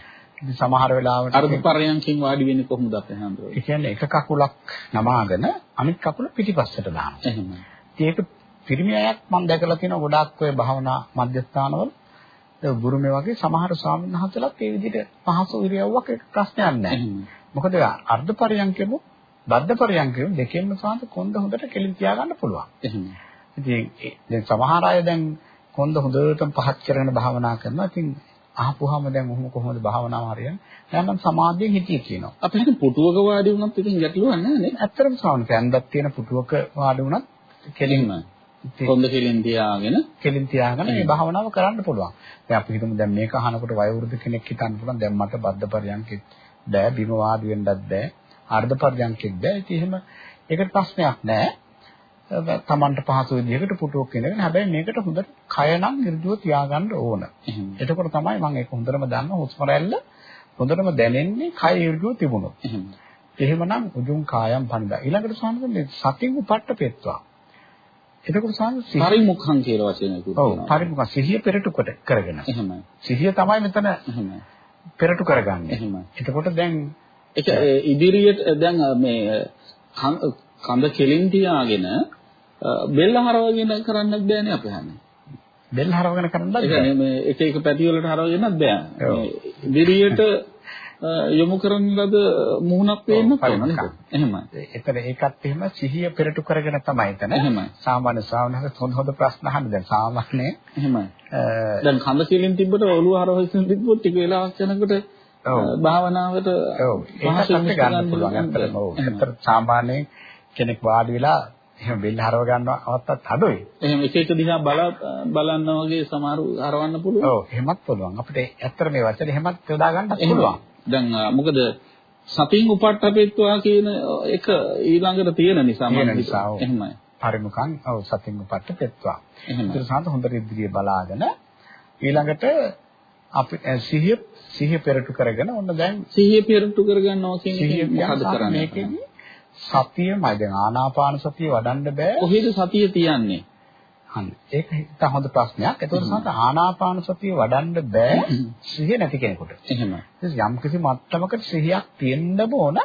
සමහර වෙලාවට අර්ධ පර්යංකෙන් වාඩි වෙන්නේ කොහොමද අපි හඳුනගන්නේ? ඒ කියන්නේ එක කකුලක් නමාගෙන අනිත් කකුල පිටිපස්සට දානවා. එහෙමයි. ඒක පිරිමි අයත් මම දැකලා තියෙනවා ගොඩාක් ඔය භාවනා මධ්‍යස්ථානවල බුරුමේ වගේ සමහර ස්වාමීන් වහන්සේලාත් ඒ විදිහට පහසු ඉරියව්වක් එක ප්‍රශ්නයක් නැහැ. මොකද අර්ධ පරියන්කෙමු බද්ධ පරියන්කෙමු දෙකෙන්ම සාන්ත කොන්ද හොඳට කෙලින් තියාගන්න පුළුවන්. එහෙම. ඉතින් දැන් සමහර අය දැන් කොන්ද හොඳටම පහත් කරගෙන භාවනා කරනවා. ඉතින් අහපුවාම දැන් ඔහොම කොහොමද භාවනාව හරියන්නේ? නැත්නම් සමාධියෙන් හිටියේ කියනවා. අපි හිතමු පුටුවක වාඩි වුණත් ඉතින් ගැටලුවක් නැහැ නේ. ඇත්තටම සාමාන්‍ය පැන්දක් තියෙන පුටුවක වාඩි වුණත් කෙලින්ම කොන්ද කෙලින් තියාගෙන කෙලින් තියාගෙන මේ භාවනාව කරන්න පුළුවන්. දැන් අපි හිතමු දැන් මේක අහනකොට වයෝවෘද්ධ කෙනෙක් හිතන්න පුළුවන් දැන් මට බද්ධ පරියන්කෙත් බෑ බිම වාඩි වෙන්නත් බෑ අර්ධ පරියන්කෙත් බෑ. ඉතින් එහෙම ඒකට ප්‍රශ්නයක් නෑ. තමන්ට පහසු විදිහකට පුටුවක් ඉඳගෙන හැබැයි මේකට හොඳට කය නම් නිර්ජුව තියාගන්න ඕන. එතකොට තමයි මම ඒක හොඳටම දන්න හුස්ම රැල්ල හොඳටම දැනෙන්නේ කය නිර්ජුව තිබුණොත්. එහෙමනම් උජුං කායම් පනිදා. ඊළඟට සාමාන්‍යයෙන් සතින් උපට්ඨ පෙත්වා. එතකොට සාමාන්‍ය පරිමුඛං කියලා වචනයකුත් තියෙනවා. ඔව් පරිමුඛ සිහිය පෙරට කොට කරගෙන. එහෙමයි. සිහිය තමයි මෙතන එහෙමයි. පෙරට කරගන්නේ. එහෙමයි. එතකොට දැන් ඒක ඉදිරියට දැන් මේ කඳ කෙලින් තියාගෙන බෙල්ල හරවගෙන කරන්නත් බෑනේ අපි හන්නේ. බෙල්ල හරවගෙන කරන්නත් බෑ. ඒ කියන්නේ මේ එක එක පැති වලට හරවගෙනත් බෑ. ඉදිරියට යොමු කරන ලද මුහුණක් පේන්න පුළුවන් නේද? එහෙමයි. එතන ඒකත් එහෙම සිහිය පෙරටු කරගෙන තමයි එතන. එහෙමයි. සාමාන්‍ය ශ්‍රාවණහක හොඳ හොඳ ප්‍රශ්න අහන්න දැන් සාමාන්‍ය එහෙමයි. දැන් කඳ කෙලින් තිබ්බට ඔළුව හරවගෙන තිබ්බොත් ටික වෙලාවක් යනකොට භාවනාවට ඔව් ඒකත් ගන්න පුළුවන්. ඇත්තටම ඔව්. ඇත්තට සාමාන්‍ය කෙනෙක් වාඩි වෙලා එහෙම බෙල්ල හරව ගන්නවා අවත්තත් අඩුයි. එහෙම එක එක දිහා බල බලන්න වගේ සමහරු හරවන්න පුළුවන්. ඔව් එහෙමත් පුළුවන්. අපිට ඇත්තට මේ වචනේ එහෙමත් යොදා ගන්නත් පුළුවන්. දැන් මොකද සතින් උපට්ඨපෙත්වා කියන එක ඊළඟට තියෙන නිසා මම නිසා එහෙමයි. පරිමුඛං ඔව් සතින් උපට්ඨපෙත්වා. ඒක සාන්ත හොඳට ඉදිරියේ බලාගෙන ඊළඟට අපි සිහිය සිහිය පෙරටු කරගෙන ඔන්න දැන් සිහිය පෙරටු කරගන්නවා කියන එක මොකද කරන්නේ? මේකෙදි සතියමයි දැන් ආනාපාන සතිය වඩන්න බෑ. කොහෙද සතිය තියන්නේ? හරි. ඒක හිත හොඳ ප්‍රශ්නයක්. ඒතකොට සමහර ආනාපාන සතිය වඩන්න බෑ සිහිය නැති කෙනෙකුට. එහෙමයි. යම් කිසි මට්ටමකට සිහියක් තියෙන්න ඕන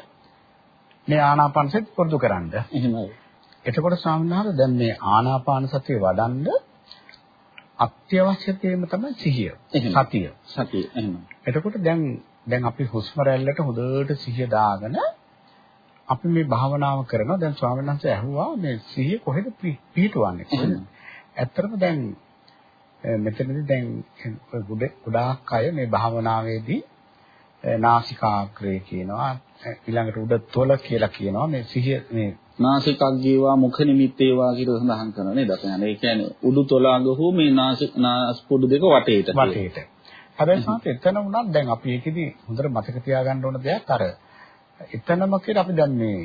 මේ ආනාපාන සතිය පුරුදු කරන්න. එහෙමයි. එතකොට ස්වාමීන් දැන් මේ ආනාපාන සතිය වඩන්න අත්‍යවශ්‍ය තේම තමයි සිහිය. සතිය. සතිය. එහෙම. එතකොට දැන් දැන් අපි හුස්ම රැල්ලට හොඳට සිහිය දාගෙන අපි මේ භාවනාව කරනවා. දැන් ස්වාමීන් වහන්සේ ඇහුවා මේ සිහිය කොහෙද පිහිටවන්නේ කොහෙද? ඇත්තටම දැන් මෙතනදී දැන් ගොඩාක් අය මේ භාවනාවේදී නාසිකාග්‍රේ කියනවා ඊළඟට උඩ තොල කියලා කියනවා මේ සිහිය මේ නාසිකක් ජීවා මුඛ නිමිත්තේවා කියලා සඳහන් කරනවා නේද? ඒ කියන්නේ උඩු තොලාග හෝ මේ නාසික නාස්පුඩු දෙක වටේට. වටේට. හැබැයි සාත් එතන වුණත් දැන් අපි ඒකෙදි හොඳට මතක තියාගන්න ඕන දෙයක් අර එතනම කියලා අපි දැන් මේ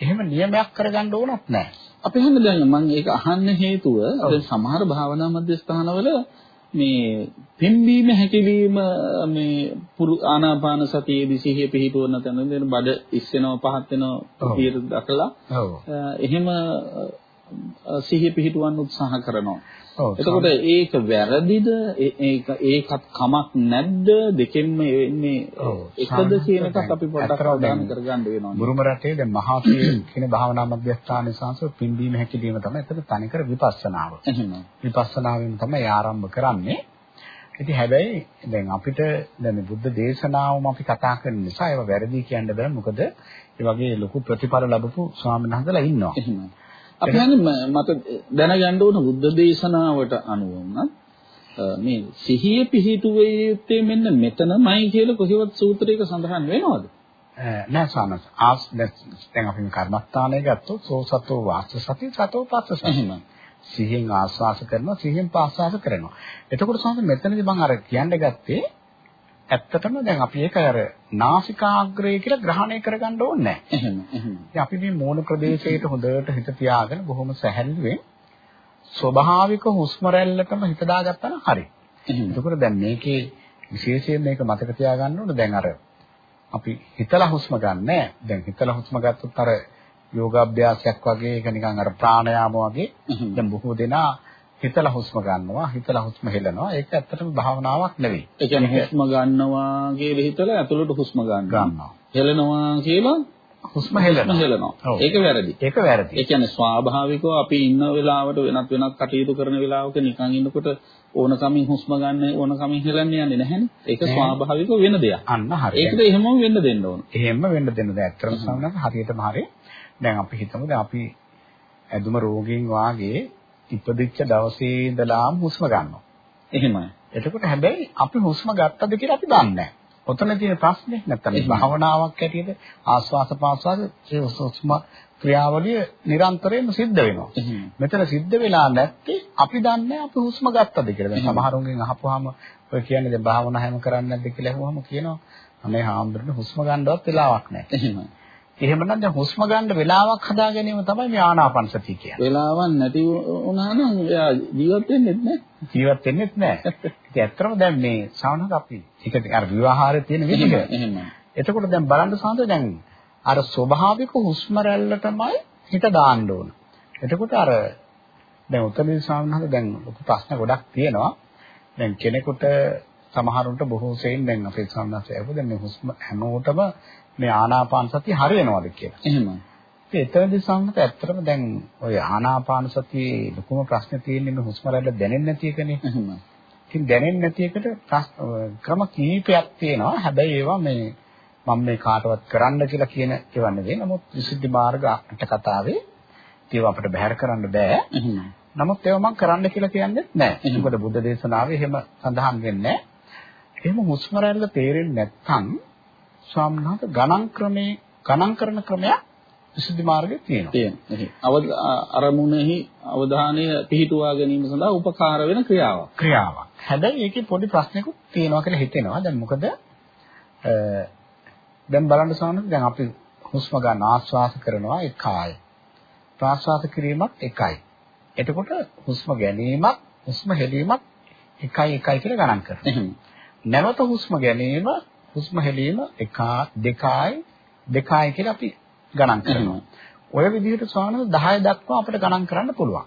එහෙම නියමයක් කරගන්න ඕනත් නැහැ. අපි හැම දැන් මම ඒක අහන්න හේතුව දැන් සමහර භාවනා මධ්‍යස්ථානවල මේ පිම්බීම හැකිලිම මේ ආනාපාන සතියේදී සිහිය පිහිටවන තැන දෙන බඩ ඉස්සෙනව පහත් වෙනව පියර දකලා එහෙම සිහිය පිහිටවන්න උත්සාහ කරනවා. එතකොට ඒක වැරදිද? ඒක ඒකත් කමක් නැද්ද? දෙකෙන්ම එන්නේ එකද කියන එකත් අපි පොඩ්ඩක් අවධානය කරගන්න වෙනවා. බුරුම රටේ දැන් මහා කියන භාවනා මධ්‍යස්ථානයේ සංසව පිම්බීම හැකිලිම තමයි එතන තනිකර විපස්සනාව. එහෙම. විපස්සනාවෙන් තමයි ආරම්භ කරන්නේ. ඉතින් හැබැයි දැන් අපිට දැන් මේ බුද්ධ දේශනාවම අපි කතා කරන නිසා ඒව වැරදි කියන්න බෑ මොකද ඒ වගේ ලොකු ප්‍රතිඵල ලැබපු ස්වාමීන් වහන්සේලා ඉන්නවා. එහෙමයි. අපි හන්නේ මට දැනගන්න ඕන බුද්ධ දේශනාවට අනුව මේ සිහිය පිහිටුවේ යුත්තේ මෙන්න මෙතනමයි කියලා කොහේවත් සූත්‍රයක සඳහන් වෙනවද? නෑ සානස් ආස් දැන් අපි මේ කර්මස්ථානය ගත්තොත් සෝ සතෝ වාස්ස සති සතෝ පස්ස සති. සිහියෙන් ආස්වාස කරනවා සිහියෙන් පාස්වාස කරනවා. එතකොට සානස් මෙතනදී මම අර කියන්න ගත්තේ ඇත්තටම දැන් අපි ඒක අර නාසිකාග්‍රය කියලා ග්‍රහණය කරගන්න ඕනේ නැහැ. අපි මේ මූණ ප්‍රදේශයට හොඳට හිත තියාගෙන බොහොම සැහැල්ලුවෙන් ස්වභාවික හුස්ම රැල්ලටම හිත දාගත්තා නම් හරි. එතකොට දැන් මේකේ විශේෂයෙන් මේක මතක තියාගන්න ඕනේ දැන් අර අපි හිතලා හුස්ම ගන්නෑ. දැන් හිතලා හුස්ම ගත්තොත් අර යෝගාභ්‍යාසයක් වගේ ඒක නිකන් අර ප්‍රාණයාම වගේ දැන් බොහෝ දෙනා හිතලා හුස්ම ගන්නවා හිතලා හුස්ම හෙලනවා ඒක ඇත්තටම භාවනාවක් නෙවෙයි. ඒ කියන්නේ හුස්ම ගන්නවා කියලා හිතලා ඇතුළට හුස්ම ගන්නවා. හෙලනවා කියලා හුස්ම හෙලනවා හෙලනවා ඒක වැරදි. ඒක වැරදි. ඒ කියන්නේ ස්වාභාවිකව අපි ඉන්න වෙලාවට වෙනත් වෙනත් කටයුතු කරන වෙලාවක නිකන් ඉන්නකොට ඕනකමින් හුස්ම ගන්න ඕනකමින් හෙලන්න යන්නේ නැහැනේ. ඒක ස්වාභාවිකව වෙන දෙයක්. අන්න හරි ඒකට එහෙමම වෙන්න දෙන්න ඕන. එහෙම වෙන්න දෙන්න දැන් ඇත්තටම සමනක් හරියටම හරි. දැන් අපි හිතමු දැන් අපි ඇදුම රෝගීන් වාගේ ඉපදිච්ච දවසේ ඉඳලාම හුස්ම ගන්නවා. එහෙමයි. එතකොට හැබැයි අපි හුස්ම ගත්තද කියලා අපි දන්නේ නැහැ. ඔතන තියෙන ප්‍රශ්නේ නැත්තම් මේ භාවනාවක් ඇටියෙද ආස්වාස පාස්වාස හුස්ම ක්‍රියාවලිය නිරන්තරයෙන්ම සිද්ධ වෙනවා. මෙතන සිද්ධ වෙලා නැත්තේ අපි දන්නේ අපි හුස්ම ගත්තද කියලා. දැන් සමහරුන්ගෙන් අහපුවාම ඔය කියන්නේ දැන් භාවනා හැම කරන්නේ නැද්ද කියලා අහුවාම කියනවා අනේ හාමුදුරනේ හුස්ම ගන්නවත් වෙලාවක් නැහැ. එහෙමයි. එහෙමනම් දැන් හුස්ම ගන්න වෙලාවක් හදා ගැනීම තමයි මේ ආනාපාන සතිය කියන්නේ. වෙලාවක් නැති වුණා නම් එයා ජීවත් වෙන්නේ නැහැ. ජීවත් වෙන්නේ නැහැ. ඉතින් ඇත්තටම දැන් මේ සාවනක අපි ඒක අර විවාහාරයේ තියෙන විදිහ. එහෙම. එතකොට දැන් බලන්න සාන්ත දැන් අර ස්වභාවික හුස්ම රැල්ලටමයි හිත දාන්න ඕන. එතකොට අර දැන් උත්තරී සාමනහද දැන් ලොකු ප්‍රශ්න ගොඩක් තියෙනවා. දැන් කෙනෙකුට සමහරුන්ට බොහෝ සෙයින් දැන් අපේ සාමනහස ඇහුවා දැන් මේ හුස්ම හැමෝටම මේ ආනාපාන සතිය හරියනවද කියලා. එහෙමයි. එතනදී සංගත ඇත්තටම දැන් ඔය ආනාපාන සතියේ ලොකුම ප්‍රශ්නේ තියෙන්නේ මේ හුස්ම රැල්ල දැනෙන්නේ නැති එකනේ. එහෙමයි. ඉතින් දැනෙන්නේ නැති එකට ක්‍රම කීපයක් තියෙනවා. හැබැයි ඒවා මේ මම මේ කාටවත් කරන්න කියලා කියන ඒවා නෙවෙයි. නමුත් විසුද්ධි මාර්ග අට කතාවේ ඒවා අපිට බැහැර කරන්න බෑ. එහෙමයි. නමුත් ඒවා මම කරන්න කියලා කියන්නේ නැහැ. මොකද බුද්ධ දේශනාවේ එහෙම සඳහන් වෙන්නේ නැහැ. එහෙම හුස්ම රැල්ල තේරෙන්නේ නැත්නම් ස්වාමීන් වහන්සේ ගණන් ක්‍රමේ ගණන් කරන ක්‍රමයක් විසුද්ධි මාර්ගයේ තියෙනවා. තියෙනවා. අරමුණෙහි අවධානය පිහිටුවා ගැනීම සඳහා උපකාර වෙන ක්‍රියාවක්. ක්‍රියාවක්. හැබැයි ඒකේ පොඩි ප්‍රශ්නකුත් තියෙනවා කියලා හිතෙනවා. දැන් මොකද දැන් බලන්න සාමාන්‍යයෙන් දැන් අපි හුස්ම ගන්න ආශ්වාස කරනවා එකයි. ප්‍රාශ්වාස කිරීමත් එකයි. එතකොට හුස්ම ගැනීමත් හුස්ම හෙලීමත් එකයි එකයි කියලා ගණන් කරනවා. නැවත හුස්ම ගැනීම හුස්ම හෙලීම එක දෙකයි දෙකයි කියලා අපි ගණන් කරනවා. ඔය විදිහට ස්වාමීන් 10 දක්වා අපිට ගණන් කරන්න පුළුවන්.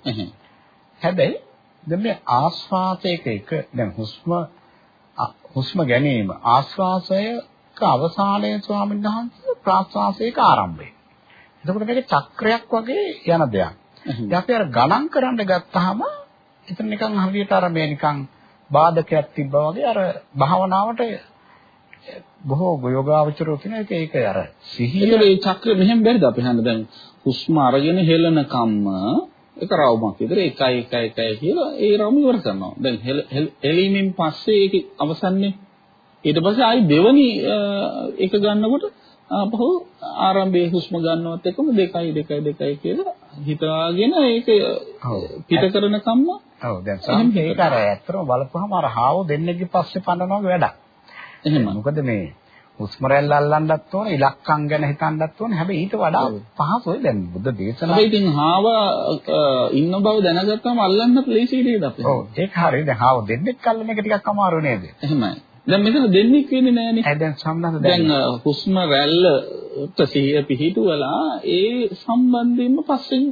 හැබැයි දැන් මේ ආස්වාසයක එක දැන් හුස්ම හුස්ම ගැනීම ආස්වාසයක අවසානය ස්වාමීන් වහන්සේ ප්‍රාස්වාසයක ආරම්භය. එතකොට මේක චක්‍රයක් වගේ යන දෙයක්. ඉතින් අපි අර ගණන් කරන්න ගත්තාම එතන නිකන් හරියට අර මේ නිකන් බාධකයක් තිබ්බා වගේ අර භාවනාවට බොහෝ යෝගාවචරෝ කියන එක ඒක අර සිහිය ඒ චක්‍ර මෙහෙම බැරිද අපි හන්න දැන් හුස්ම අරගෙන හෙලන කම්ම එක රවුමක් විතර 1 1 1 කියලා ඒ රවුම ඉවර කරනවා. දැන් හෙලීමෙන් පස්සේ ඒක අවසන්නේ ඊට පස්සේ ආයි දෙවනි එක ගන්නකොට ආපහු ආරම්භයේ හුස්ම ගන්නවත් එකම 2 2 2 කියලා හිතාගෙන ඒක පිට කරන කම්ම ඔව් දැන් සම් මේක අර ඇත්තටම බලපුවම අර හාව දෙන්නෙක්ගේ පස්සේ පන්නනවා වැඩක්. එහෙම. මොකද මේ හුස්ම රැල්ල අල්ලන්නත් ඕන ඉලක්කම් ගැන හිතන්නත් ඕන. හැබැයි ඊට වඩා පහසුයි දැන් බුද්ධ දේශනා හැබැයි ඉතින් හාව ඉන්න බව දැනගත්තාම අල්ලන්න ප්ලේසි නේද අපේ? ඔව්. ඒක හරියි දැන් හාව දෙන්නෙක් අල්ලන එක ටිකක් අමාරු නේද? එහෙමයි. දැන් මෙතන දෙන්නෙක් වෙන්නේ නැහනේ ඒ දැන් සම්බන්ධ දැන්? හුස්ම රැල්ලට සිහිය පිහිටුවලා ඒ සම්බන්ධයෙන්ම පස්සෙන්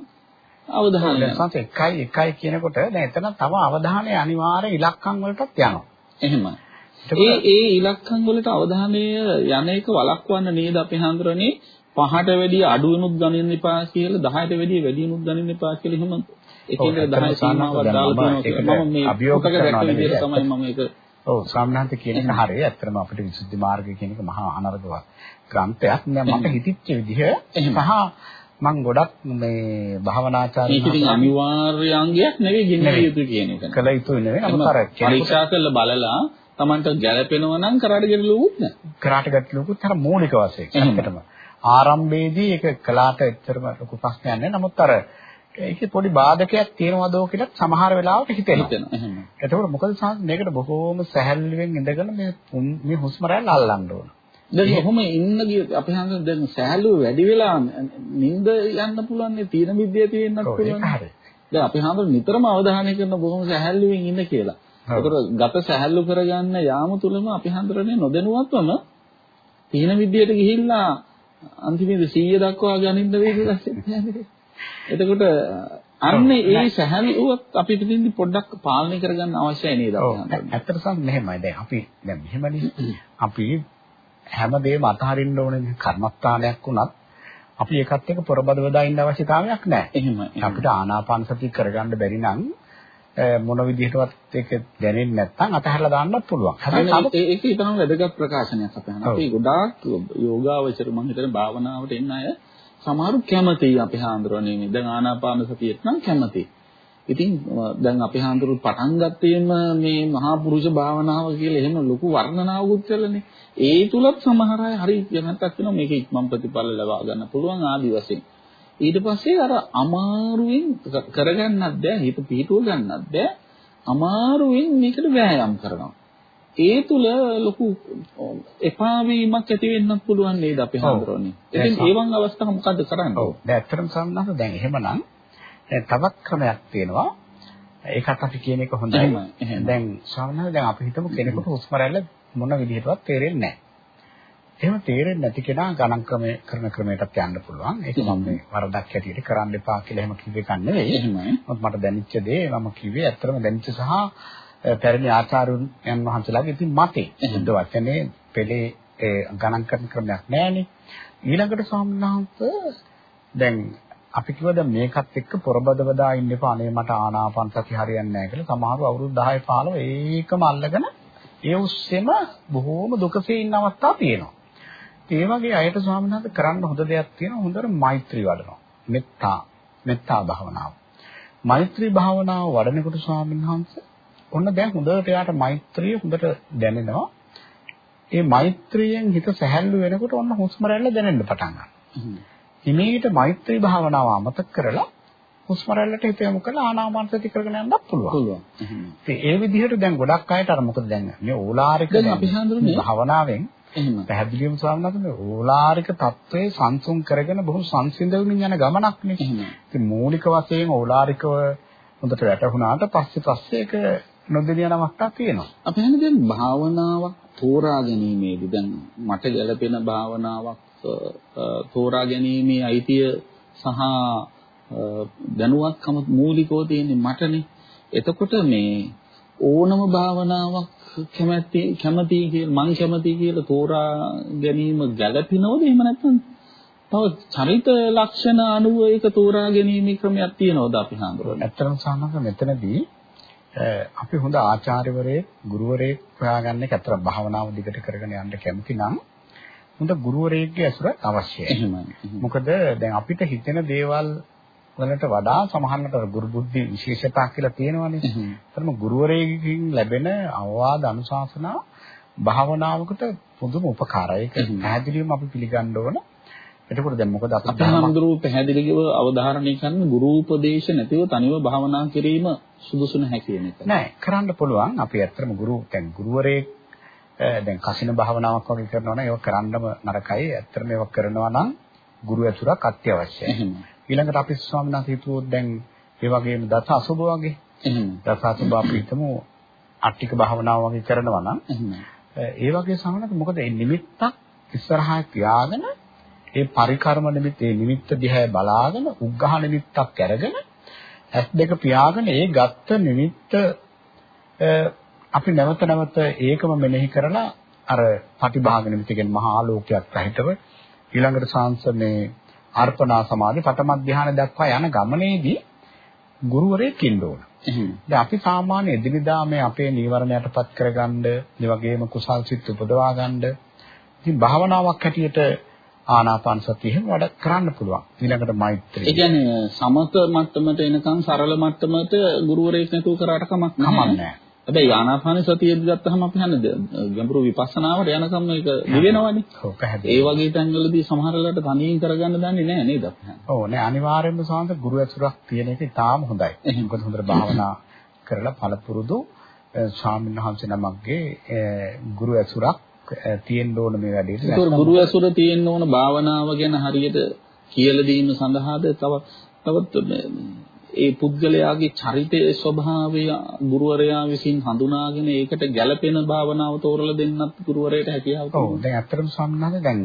අවධානය දැන් සංස එකයි එකයි කියනකොට දැන් එතන තව අවධානය අනිවාර්ය ඉලක්කම් වලටත් යනවා. එහෙමයි ඒ ඒ ඉලක්කම් වලට අවධානය යන එක වළක්වන්න නේද අපි හඳුරන්නේ පහට වැඩිය අඩු වෙනුත් ගණන් එපා කියලා 10ට වැඩිය වැඩි වෙනුත් ගණන් එපා කියලා එහෙම එක එක 10 සීමාවක් දාලා තියෙනවා මම මේ අභියෝග කරන විදිහට තමයි මම ඒක ඔව් සාමනාන්ත කියන එක හරිය. ඇත්තටම අපිට විසුද්ධි මාර්ගය කියන එක මහා අනර්ගවත් ග්‍රන්ථයක්. දැන් මට හිතිච්ච විදිහ සහ මම ගොඩක් මේ භාවනාචාර්ය මේක ඉතින් අනිවාර්ය අංගයක් නෙවෙයි ගෙනිය යුතු කියන එක. කළ යුතු නෙවෙයි. නමුත් අර පරීක්ෂා කරලා බලලා Tamanට ගැළපෙනවා නම් කරාට ගැටලුවකුත් නැහැ. කරාට ගැටලුවකුත් අර මූලික වශයෙන් ඇත්තටම. ආරම්භයේදී ඒක කළාට එච්චරම ලොකු ප්‍රශ්නයක් නැහැ. නමුත් අර ඒකේ පොඩි බාධකයක් තියෙනවදෝ කියලා සමහර වෙලාවට හිතෙනවා. එතකොට මොකද මේකට බොහෝම සැහැල්ලුවෙන් ඉඳගෙන මේ මේ හුස්ම රැල්ල අල්ලන්න ඕන. දැන් කොහොම ඉන්න අපි හංගන දැන් සැහැල්ලුව වැඩි වෙලා නිින්ද යන්න පුළුවන් නේ තීන විද්‍යාව තියෙන්නත් පුළුවන්. දැන් අපි හඳුන නිතරම අවධානය කරන බොහොම සැහැල්ලුවෙන් ඉන්න කියලා. ඒතර ගත සැහැල්ලු කරගන්න යාම තුලම අපි හඳුරන්නේ නොදැනුවත්වම තීන විද්‍යාවට ගිහිල්ලා අන්තිමේදී 100 දක්වා ගනින්න වේද එතකොට අන්න ඒ සැහැල්ලුවත් අපි පිටින්දි පොඩ්ඩක් පාලනය කරගන්න අවශ්‍යයි නේද අපි ඇත්තටම මෙහෙමයි. දැන් අපි දැන් මෙහෙමනේ. අපි හැමදේම අතහරින්න ඕනේ කර්මස්ථානයක් වුණත් අපි ඒකත් එක්ක පොරබදව දාන්න අවශ්‍යතාවයක් නැහැ. එහෙමයි. අපිට ආනාපාන සතිය කරගන්න බැරි නම් මොන විදිහටවත් ඒක දැනෙන්නේ නැත්නම් අතහැරලා දාන්නත් පුළුවන්. හැබැයි ඒක ඊටම වැදගත් ප්‍රකාශනයක් අපේ අහන. අපි ගොඩාක් යෝගාවචර මම හිතන භාවනාවට එන්න අය සමහරු කැමතියි අපි හාඳුරන්නේ මේ. දැන් ආනාපාන සතියෙත් නම් කැමතියි. ඉතින් දැන් අපි හාඳුරු පටන් ගත්තේම මේ මහා පුරුෂ භාවනාව කියලා එහෙම ලොකු වර්ණනාවකුත් කළනේ. ඒ තුලත් සමහර අය හරි යමන්තක් වෙනවා මේක ඉක්මන් ප්‍රතිඵල ලබා ගන්න පුළුවන් ආදි වශයෙන්. ඊට පස්සේ අර අමාරුවෙන් කරගන්නත් බෑ හිත පිහිටුව ගන්නත් බෑ අමාරුවෙන් මේකට වෑයම් කරනවා ඒ තුල ලොකු එපා වීමක් ඇති වෙන්නත් පුළුවන් නේද අපි හඳුරන්නේ. ඉතින් ඒ වන් අවස්ථාව මොකද්ද කරන්නේ? ඔව්. දැන් ඇත්තටම සම්මත දැන් එහෙමනම් දැන් තවත් ක්‍රමයක් තියෙනවා. ඒකත් අපි කියන එක හොඳයි. දැන් සාමාන්‍යයෙන් දැන් අපි හිතමු කෙනෙකුට හුස්ම රැල්ල මොන විදිහටවත් තේරෙන්නේ නැහැ. එහෙම තේරෙන්නේ නැති කෙනා ගණන් ක්‍රමයේ කරන ක්‍රමයටත් යන්න පුළුවන්. ඒක මම මේ වරදක් හැටියට කරන්න එපා කියලා එහෙම කිව්වේ කන් නෙවෙයි. එහෙමයි. මට දැනෙච්ච දේ මම කිව්වේ ඇත්තටම දැනෙච්ච සහ පැරණි ආචාර්යයන් වහන්සේලාගේ ඉතින් මතේ. බුද්ධ වචනේ පෙළේ ගණන් කරන ක්‍රමයක් නැහැනේ. ඊළඟට ස්වාමීන් දැන් අපි කිව්වා දැන් මේකත් එක්ක පොරබදව දා ඉන්න එපා. අනේ මට ආනාපාන සති හරියන්නේ නැහැ කියලා සමහරව අවුරුදු 10 15 ඒකම අල්ලගෙන ඒ උස්සෙම බොහෝම දුකසේ ඉන්න අවස්ථා තියෙනවා. ඒ වගේ අයට ස්වාමීන් වහන්සේ කරන්න හොඳ දෙයක් තියෙනවා හොඳට මෛත්‍රී වඩනවා. මෙත්තා මෙත්තා භාවනාව. මෛත්‍රී භාවනාව වඩනකොට ස්වාමීන් වහන්සේ ඔන්න දැන් හොඳට යාට මෛත්‍රිය හොඳට දැනෙනවා. ඒ මෛත්‍රියෙන් හිත සැහැල්ලු වෙනකොට ඔන්න හුස්ම රැල්ල දැනෙන්න පටන් ගන්නවා. හිමීට මෛත්‍රී භාවනාව අමතක කරලා හුස්ම රැල්ලට හිත යොමු කරලා ආනාපාන සති කරගෙන යන්නත් පුළුවන්. පුළුවන්. ඒ විදිහට දැන් ගොඩක් අයට අර මොකද දැන් මේ ඕලාරික අපි හඳුනන්නේ භාවනාවෙන් එහෙම. පැහැදිලිවම ස්වාමීන් වහන්සේ ඕලාරික தત્ත්වයේ සංසුන් කරගෙන බොහොම සංසිඳවමින් යන ගමනක් නේ. ඉතින් මූලික වශයෙන් ඕලාරිකව හොඳට වැටහුණාට පස්සේ පස්සේ ඒක නොදෙනිය අවස්ථා තියෙනවා. අපි හන්නේ දැන් භාවනාවක් තෝරා ගැනීමේදී දැන් මට ගැළපෙන භාවනාවක් තෝරා ගැනීමේ අයිතිය සහ දැනුවත්කම මූලිකව තියෙන්නේ මටනේ. එතකොට මේ ඕනම භාවනාවක් කැමැති කැමැති කියලා මං කැමැති කියලා තෝරා ගැනීම ගැළපෙනවද එහෙම නැත්නම් තව චරිත ලක්ෂණ අනුව ඒක තෝරා ගැනීමේ ක්‍රමයක් තියෙනවද අපි හඳුරන්නේ? ඇත්තටම සාමක මෙතනදී අපි හොඳ ආචාර්යවරයෙක් ගුරුවරයෙක් හොයාගන්න එක අතර භාවනාව දිගට කරගෙන යන්න කැමති නම් හොඳ ගුරුවරයෙක්ගේ ඇසුර අවශ්‍යයි. මොකද දැන් අපිට හිතෙන දේවල් වලට වඩා සමහරකට ගුරු බුද්ධි විශේෂතා කියලා තියෙනවානේ. ඒතරම ගුරුවරයෙක්ගෙන් ලැබෙන අවවාද අනුශාසනා භාවනාවකට පුදුම උපකාරයි. ඒක පැහැදිලිවම අපි පිළිගන්න ඕන. එතකොට දැන් මොකද අපි අපහාමුදුරුව පැහැදිලිව අවධාරණය කරන ගුරු උපදේශ නැතිව තනිව භාවනා කිරීම සුදුසු නැහැ කියන එක. නෑ කරන්න පුළුවන්. අපි ඇත්තටම ගුරු දැන් ගුරුවරයෙක් දැන් කසින භාවනාවක් වගේ කරනවා නම් ඒක කරන්නම නරකයි. ඇත්තටම ඒක කරනවා නම් ගුරු ඇසුරක් අත්‍යවශ්‍යයි. ඊළඟට අපි ස්වාමීන් වහන්සේ හිතුවොත් දැන් ඒ වගේම දස අසුබ වගේ. දස අසුබ අපි හිතමු අට්ටික භාවනාව වගේ කරනවා නම්. ඒ වගේ සමනක මොකද මේ නිමිත්තක් ඉස්සරහා තියාගෙන ඒ පරිකර්ම නිමිත්ත ඒ නිමිත්ත දිහා බලාගෙන උග්ඝහ නිමිත්තක් අරගෙන ඇස් දෙක පියාගෙන ඒ ගත්ත නිමිත්ත අපි නැවත නැවත ඒකම මෙනෙහි කරලා අර පටිභාග නිමිති කියන්නේ මහා ආලෝකයක් රහිතව ඊළඟට සාංශ මේ අර්පණා සමාධි පඨම ධානය දක්වා යන ගමනේදී ගුරුවරයෙක් ඉන්න ඕන. දැන් අපි සාමාන්‍ය එදිනදා මේ අපේ නීවරණයටපත් කරගන්න, ඒ වගේම කුසල් සිත් උපදවා ගන්න ඉතින් භාවනාවක් හැටියට ආනාපාන සතිය එහෙම වැඩ කරන්න පුළුවන්. ඊළඟට මෛත්‍රිය. ඒ කියන්නේ සමත මට්ටමට එනකන් සරල මට්ටමට ගුරුවරයෙක් නැතුව කරාට කමක් නැහැ. හැබැයි ආනාපාන සතිය ගත්තහම අපි හන්නේ ගැඹුරු විපස්සනාවට යනකම් මේක නිවෙනවනේ. ඔව් පැහැදිලි. ඒ වගේ තැන්වලදී සමහර වෙලාවට තනියෙන් කරගන්න දන්නේ නැහැ නේද අපි? ඔව් නේ අනිවාර්යයෙන්ම සාන්ත ගුරු ඇසුරක් තියෙන එක ඉතාම හොඳයි. මොකද හොඳට භාවනා කරලා පළපුරුදු ස්වාමීන් වහන්සේ නමක්ගේ ගුරු ඇසුරක් තියෙන්න ඕන මේ වැඩේට. ඒක ගුරු ඇසුර තියෙන්න ඕන භාවනාව ගැන හරියට කියලා දීම සඳහාද තව තවත් ඒ පුද්ගලයාගේ චරිතයේ ස්වභාවය ගුරුවරයා විසින් හඳුනාගෙන ඒකට ගැළපෙන භාවනාව තෝරලා දෙන්නත් ගුරුවරයාට හැකියාව තියෙනවා. ඔව් දැන් ඇත්තටම සම්මානද දැන්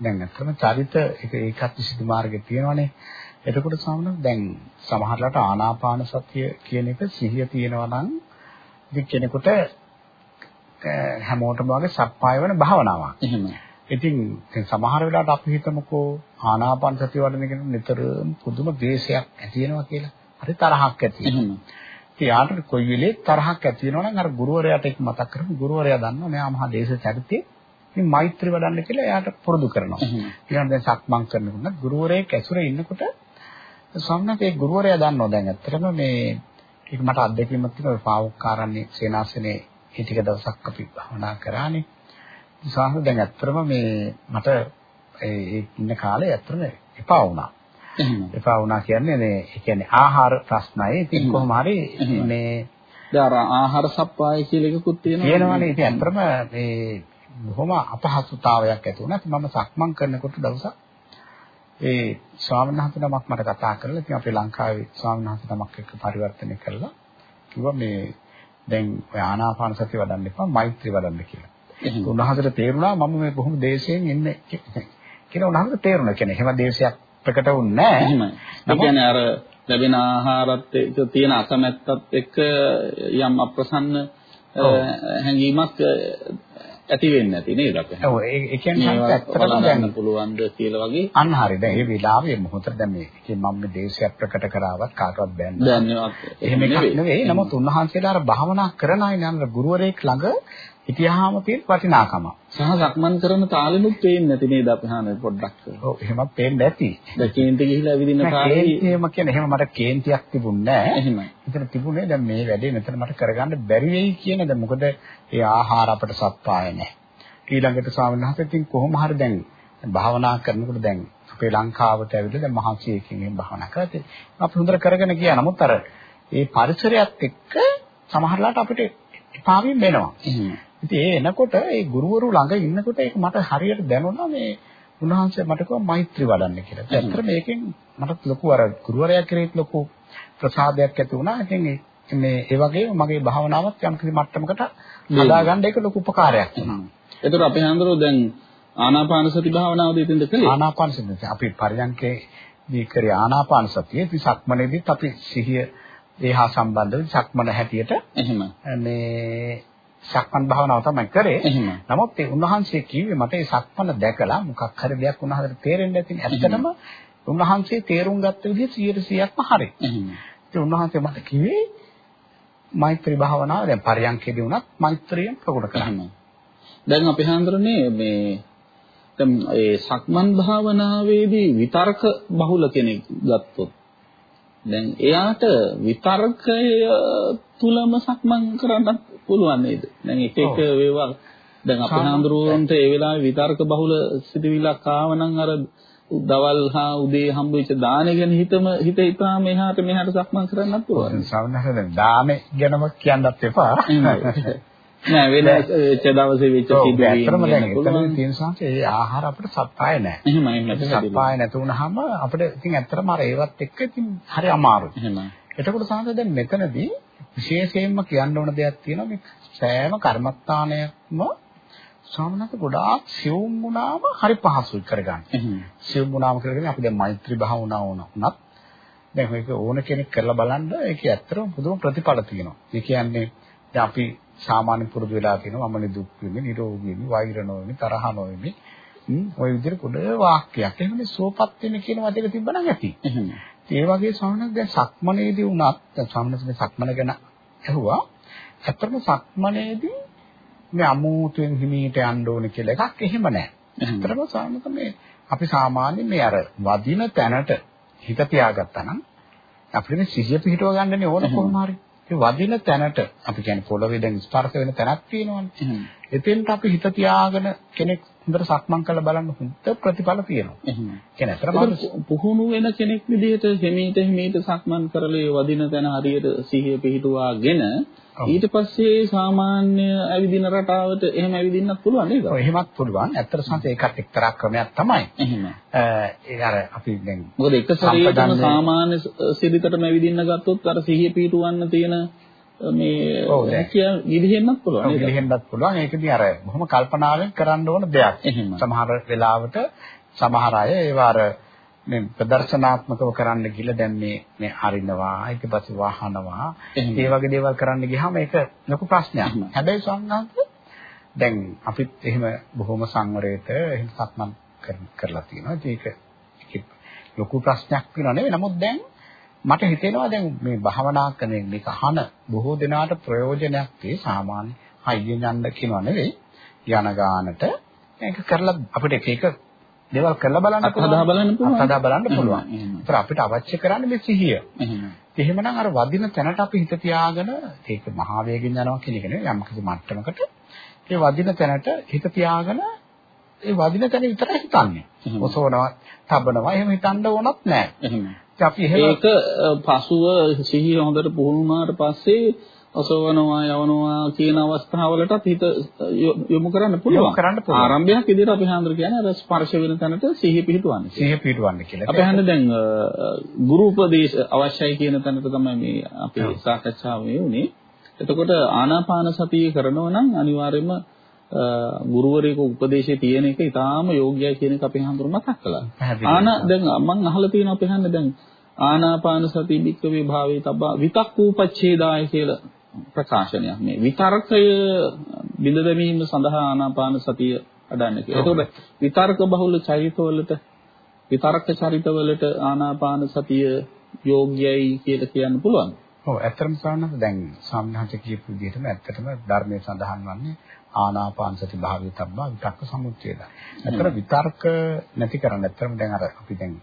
දැන් ඇත්තටම චරිත ඒක ඒකත් විසඳු මාර්ගයේ තියෙනවානේ. එතකොට සම්මාන දැන් සමහරලාට ආනාපාන සතිය කියන එක සිහිය තියෙනවා නම් ඉතින් කෙනෙකුට හැමෝටම වගේ සප්පාය වෙන භාවනාවක්. එහෙමයි. ඉතින් සමහර වෙලාවට අපි හිතමුකෝ ආනාපාන සතිය වඩන කෙනෙක් නිතරම පුදුම ද්වේෂයක් ඇති වෙනවා කියලා. හරි තරහක් ඇති වෙනවා. ඉතින් යාට කොයි වෙලේ තරහක් ඇති වෙනවා නම් අර ගුරුවරයාට ඒක මතක් කරමු. ගුරුවරයා දන්නවා මෙයා මහා දේශ චරිතේ ඉතින් මෛත්‍රී වඩන්න කියලා එයාට පුරුදු කරනවා. ඊළඟ දැන් සක්මන් කරනකොට ගුරුවරයෙක් ඇසුරේ ඉන්නකොට සම්මත ඒ ගුරුවරයා දන්නවා දැන් ඇත්තටම මේ ඒක මට අත්දැකීමක් තියෙනවා පාවුක්කාරන්නේ සේනාසනේ ඒ ටික දවසක් අපි භවනා කරානේ. සාහස දැන් ඇත්තටම මේ මට ඒ ඉන්න කාලේ ඇත්තටම එපා වුණා. එපා වුණා කියන්නේ මේ කියන්නේ ආහාර ප්‍රශ්නයි. ඉතින් කොහොම හරි මේ දැන් ආහාර සප්පාය කියලා එකකුත් තියෙනවා. තියෙනවානේ. ඉතින් ඇත්තටම මේ බොහොම අපහසුතාවයක් ඇති වුණා. ඉතින් මම සක්මන් කරනකොට දවසක් ඒ ස්වාමීන් වහන්සේ නමක් මට කතා කරලා ඉතින් අපේ ලංකාවේ ස්වාමීන් වහන්සේ නමක් එක්ක පරිවර්තනය කළා. කිව්වා මේ දැන් ඔය ආනාපාන සතිය වඩන්න එපා මෛත්‍රී වඩන්න කියලා. උන්වහන්සේට තේරුණා මම මේ කොහොම දේශයෙන් ඉන්නේ කියලා උන්වහන්සේට තේරුණා. කියන්නේ එහෙම දේශයක් ප්‍රකට වුණේ නැහැ. එහෙමයි. අර ලැබෙන ආහාරත් තියෙන අකමැත්තත් එක්ක යම් අප්‍රසන්න හැඟීමක් ඇති වෙන්නේ නැති නේද අපි. ඔව් ඒ කියන්නේ ඇත්තටම දැනන්න පුළුවන්ද කියලා වගේ. අන්න හරි. දැන් මේ වෙලාවේ මොහොතට දැන් මේ කියන්නේ මම මේ දේශයක් ප්‍රකට කරාවත් කාටවත් බෑන්නේ. එහෙම එකක් නෙවෙයි. නමුත් උන්වහන්සේලා අර භාවනා කරන අය නේද ගුරුවරයෙක් ළඟ හිටියාම තියෙන වටිනාකම. සහ සක්මන් කරන තාලෙනුත් පේන්නේ නැති නේද අපි හාන පොඩ්ඩක්. ඔව් එහෙමත් පේන්නේ නැති. දැන් කේන්ති ගිහිලා ඇවිදින කාලේ එහෙම කියන්නේ එහෙම මට කේන්තියක් තිබුණේ නැහැ. එහෙමයි. එතන තිබුණේ දැන් මේ වැඩේ මෙතන මට කරගන්න බැරි වෙයි කියන දැන් මොකද ඒ ආහාර අපට සප්පාය නැහැ. ඊළඟට ස්වාමීන් වහන්සේ ඉතින් කොහොම හරි දැන් භාවනා කරනකොට දැන් අපේ ලංකාවට ඇවිල්ලා දැන් මහන්සියකින් එහෙම භාවනා කරලා අපි හොඳට කරගෙන ගියා. නමුත් අර ඒ පරිසරයත් එක්ක සමහරලාට අපිට එපා වෙනවා. ඉතින් ඒ එනකොට ඒ ගුරුවරු ළඟ ඉන්නකොට ඒක මට හරියට දැනුණා මේ උන්වහන්සේ මට කිව්වා මෛත්‍රී වඩන්න කියලා. ඇත්තට මේකෙන් මට ලොකු අර ගුරුවරයා කෙරෙහිත් ලොකු ප්‍රසාදයක් ඇති වුණා. ඉතින් මේ ඒ වගේම මගේ භාවනාවත් යම් කිසි මට්ටමකට හදාගන්න ඒක ලොකු උපකාරයක් වුණා. ඒතර අපේ හන්දරෝ දැන් ආනාපාන සති භාවනාවද එතෙන්ද කළේ? ආනාපාන සතිය අපි පරියන්කේ දී කරේ ආනාපාන සතිය. ඉතින් සක්මනේදීත් අපි සිහිය ඒ හා සම්බන්ධව සක්මන හැටියට එහෙම. මේ සක්මන් භාවනාව තමයි කරේ. නමුත් ඒ උන්වහන්සේ කිව්වේ මට ඒ සක්මන දැකලා මොකක් හරි දෙයක් උන්වහන්සේට තේරෙන්න ඇති. ඇත්තටම උන්වහන්සේ තේරුම් ගත්ත විදිහ 100%ක්ම හරි. ඉතින් උන්වහන්සේ මට කිව්වේ මෛත්‍රී භාවනාව දැන් පරියන්කේදී වුණත් මෛත්‍රියෙන් ප්‍රගුණ කරන්න. දැන් අපි හඳුරන්නේ මේ දැන් ඒ සක්මන් භාවනාවේදී විතර්ක බහුල කෙනෙක් ගත්තොත් දැන් එයාට විතර්කය තුලම සක්මන් කරන්න පුළුවන් නේද? දැන් එක එක වේවා දැන් අපේ හඳුරුවන්ට ඒ වෙලාවේ විතර්ක බහුල සිටිවිලක් ආවනම් අර දවල් හා උදේ හම්බෙච්ච දාන ගැන හිතම හිත හිතාම එහාට මෙහාට සක්මන් කරන්නත් පුළුවන්. සාමාන්‍යයෙන් දාන ගැනම කියන්නත් එපා. නෑ වෙන වෙච්ච දවසේ වෙච්ච සිදුවීම් ඇත්තටම දැන් එතන තියෙන සංසය ඒ ආහාර අපිට සප්පාය නෑ. එහෙමයි එහෙමයි. සප්පාය නැති වුනහම අපිට ඉතින් ඇත්තටම අර ඒවත් එක්ක ඉතින් හරි අමාරුයි. එහෙමයි. එතකොට සංසය දැන් මෙතනදී විශේෂයෙන්ම කියන්න ඕන දෙයක් තියෙනවා මේ සෑම කර්මස්ථානයක්ම සාමනත ගොඩාක් සියුම් වුණාම හරි පහසුයි කරගන්න. සියුම් වුණාම කරගෙන අපි දැන් මෛත්‍රී භාවනාව වුණත් දැන් මේක ඕන කෙනෙක් කරලා බලන්න ඒකේ ඇත්තටම පුදුම ප්‍රතිඵල තියෙනවා. ඒ කියන්නේ දැන් අපි සාමාන්‍ය පුරුදු වෙලා තියෙනවා මම දුක් වෙමි, නිරෝගී වෙමි, වෛර නොවෙමි, තරහ නොවෙමි. ওই විදිහට පොඩ වාක්‍යයක්. එහෙනම් සුවපත් වෙන කියන වචනේ තිබ්බනම් ඇති. ඒ වගේ සාමාන්‍යයෙන් දැන් සක්මනේදී වුණත් සාමාන්‍යයෙන් සක්මන ගැන ඇහුවා. ඇත්තටම සක්මනේදී මේ අමෝතුවෙන් හිමීට යන්න ඕනේ කියලා එකක් එහෙම නැහැ. ඇත්තටම සාමාන්‍යයෙන් මේ අපි සාමාන්‍ය මේ අර වදින තැනට හිත තියාගත්තා නම් අපිට මේ සිහිය පිහිටව ගන්නනේ ඕන කොහොම හරි. ඒ වදින තැනට අපි කියන්නේ පොළවේ දැන් ස්පර්ශ වෙන තැනක් තියෙනවනේ. එතෙන්ට අපි හිත තියාගෙන කෙනෙක් හොඳට සක්මන් කරලා බලන්න හොඳ ප්‍රතිඵල තියෙනවා. එහෙම. කියන්නේ අතරම පුහුණු වෙන කෙනෙක් විදිහට හිමීට හිමීට සක්මන් කරලා ඒ වදින තැන හරියට සිහිය පිහිටුවාගෙන ඊට පස්සේ සාමාන්‍ය ඇවිදින රටාවට එහෙම ඇවිදින්නත් පුළුවන් නේද? ඔව් එහෙමත් පුළුවන්. ඇත්තට සංස ඒකත් එක්තරා ක්‍රමයක් තමයි. එහෙම. ඒ අර අපි දැන් මොකද එක සැරේටම සාමාන්‍ය සිරිතටම ඇවිදින්න ගත්තොත් අර සිහිය පිහිටුවන්න තියෙන මේ කිය විදිහෙන්නත් පුළුවන් නේද? විදිහෙන්නත් පුළුවන්. ඒකදී අර බොහොම කල්පනාවෙන් කරන්න ඕන දෙයක්. සමහර වෙලාවට සමහර අය ඒවා අර මේ ප්‍රදර්ශනාත්මකව කරන්න ගිහලා දැන් මේ මේ හරිනවා ඊට පස්සේ වහනවා ඒ වගේ දේවල් කරන්න ගියාම ඒක ලොකු ප්‍රශ්නයක්. හැබැයි සංඝාත දැන් අපිත් එහෙම බොහොම සංවරයට එහෙම සක්මන් කරලා තියෙනවා. ඒක ලොකු ප්‍රශ්නයක් වෙනව නෙවෙයි. නමුත් දැන් මට හිතෙනවා දැන් මේ භාවනා කරන මේක අහන බොහෝ දෙනාට ප්‍රයෝජනයක් තේ සාමාන්‍ය හයියෙන් යන්න කියනවා නෙවෙයි. යන ගානට මේක කරලා අපිට එක එක දේවල් කරලා බලන්න පුළුවන්. අත්හදා බලන්න පුළුවන්. අත්හදා බලන්න පුළුවන්. ඒතර අපිට අවශ්‍ය කරන්නේ මේ සිහිය. එහෙමනම් අර වදින තැනට අපි හිත තියාගෙන ඒක මහා වේගෙන් යනවා කියන එක නෙවෙයි යම් කිසි මට්ටමකට ඒ වදින තැනට හිත තියාගෙන ඒ වදින තැන විතරයි හිතන්නේ. ඔසවනවා, තබනවා එහෙම හිතන්න ඕනත් නැහැ. අපි එහෙම ඒක පසුව සිහිය හොඳට පුහුණු වුණාට පස්සේ ඔසවනවා යවනවා කියන අවස්ථාවලටත් හිත යොමු කරන්න පුළුවන්. කරන්න පුළුවන්. ආරම්භයක් විදිහට අපි හඳුර කියන්නේ අර ස්පර්ශ වෙන තැනට සිහිය පිහිටවන්නේ. සිහිය පිහිටවන්නේ කියලා. අපි හඳ දැන් ගුරු උපදේශ අවශ්‍යයි කියන තැනට තමයි මේ අපේ සාකච්ඡාව මේ උනේ. එතකොට ආනාපාන සතිය කරනවා නම් අනිවාර්යයෙන්ම ගුරුවරයෙකු උපදේශයේ තියෙන එක ඊටාම යෝග්‍යයි කියන එක අපි හඳුර මතක් කළා. ආන දැන් මම අහලා තියෙනවා අපි හඳ දැන් ආනාපාන සති භික්කවේ භාවේ තබ්බා විතක්කූපච්ඡේදාය කියලා ප්‍රකාශනයක් මේ විතර්කය බිඳ දැමීම සඳහා ආනාපාන සතිය අඩන්න කියලා. ඒතකොට විතර්ක බහුල චරිතවලට විතර්ක චරිතවලට ආනාපාන සතිය යෝග්‍යයි කියලා කියන්න පුළුවන්. ඔව් ඇත්තටම සාන්නත් දැන් සාමනාච කියපු විදිහටම ඇත්තටම ධර්මයේ සඳහන් වන්නේ ආනාපාන සති භාවය තබ්බා විතක්ක සමුච්ඡේද. ඇත්තට විතර්ක නැති කරන්න ඇත්තටම දැන් අර අපි දැන්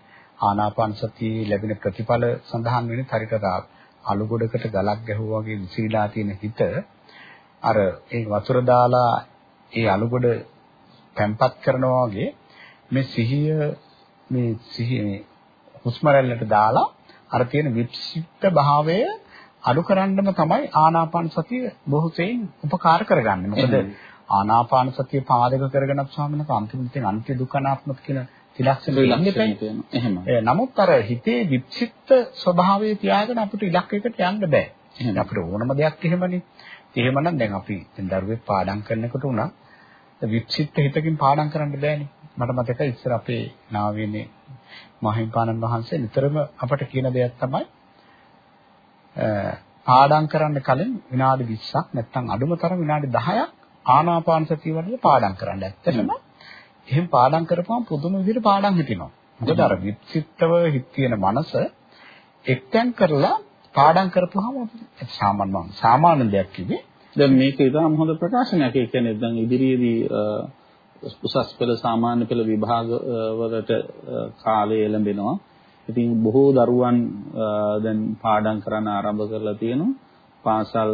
ආනාපාන සතියේ ලැබෙන ප්‍රතිඵල සඳහන් වෙන්නේ හරියට අලු ගොඩකට ගලක් ගැහුවා වගේ විසිරීලා තියෙන හිත. අර ඒ වතුර දාලා ඒ අලු ගොඩ තැම්පත් කරනවා වගේ මේ සිහිය මේ සිහිය මේ හුස්ම රැල්ලට දාලා අර තියෙන වික්ෂිප්ත භාවය අඩු කරන්නම තමයි ආනාපාන සතිය බොහෝසෙයින් උපකාර කරගන්නේ. මොකද ආනාපාන සතිය පාදක කරගෙන ස්වාමීන් වහන්සේ අන්තිමට අන්ත්‍ය දුක්ඛනාත්මක කියන ත්‍රිලක්ෂණ ඉන්නේ නමුත් අර හිතේ වික්ෂිප්ත ස්වභාවය තියාගෙන අපිට ඉලක්කයකට යන්න බෑ. එහෙනම් අපිට ඕනම දෙයක් එහෙමනේ. එහෙමනම් දැන් අපි දැන් දරුවෙක් පාඩම් කරනකොට උනා විචිත්ත හිතකින් පාඩම් කරන්න බෑනේ. මට මතකයි ඉස්සර අපේ නාවිනේ මහින්පාණන් වහන්සේ නිතරම අපට කියන දෙයක් තමයි පාඩම් කරන්න කලින් විනාඩි 20ක් නැත්නම් අඩුම තරම විනාඩි 10ක් ආනාපාන සතිය වඩලා පාඩම් කරන්න. ඇත්තටම එහෙම පාඩම් කරපුවම පුදුම විදිහට පාඩම් හිටිනවා. මොකද අර විචිත්තව හිත තියෙන මනස එක්තෙන් කරලා පාඩම් කරපුවාම සාමාන්‍ය සාමාන්‍ය දෙයක් කිව්වේ දැන් මේක ඉතාම හොඳ ප්‍රකාශනයක්. ඒ කියන්නේ දැන් ඉදිරියේදී උසස් පෙළ සාමාන්‍ය පෙළ විභාග වලට කාලය එළඹෙනවා. ඉතින් බොහෝ දරුවන් දැන් පාඩම් කරන්න ආරම්භ කරලා තියෙනවා. පාසල්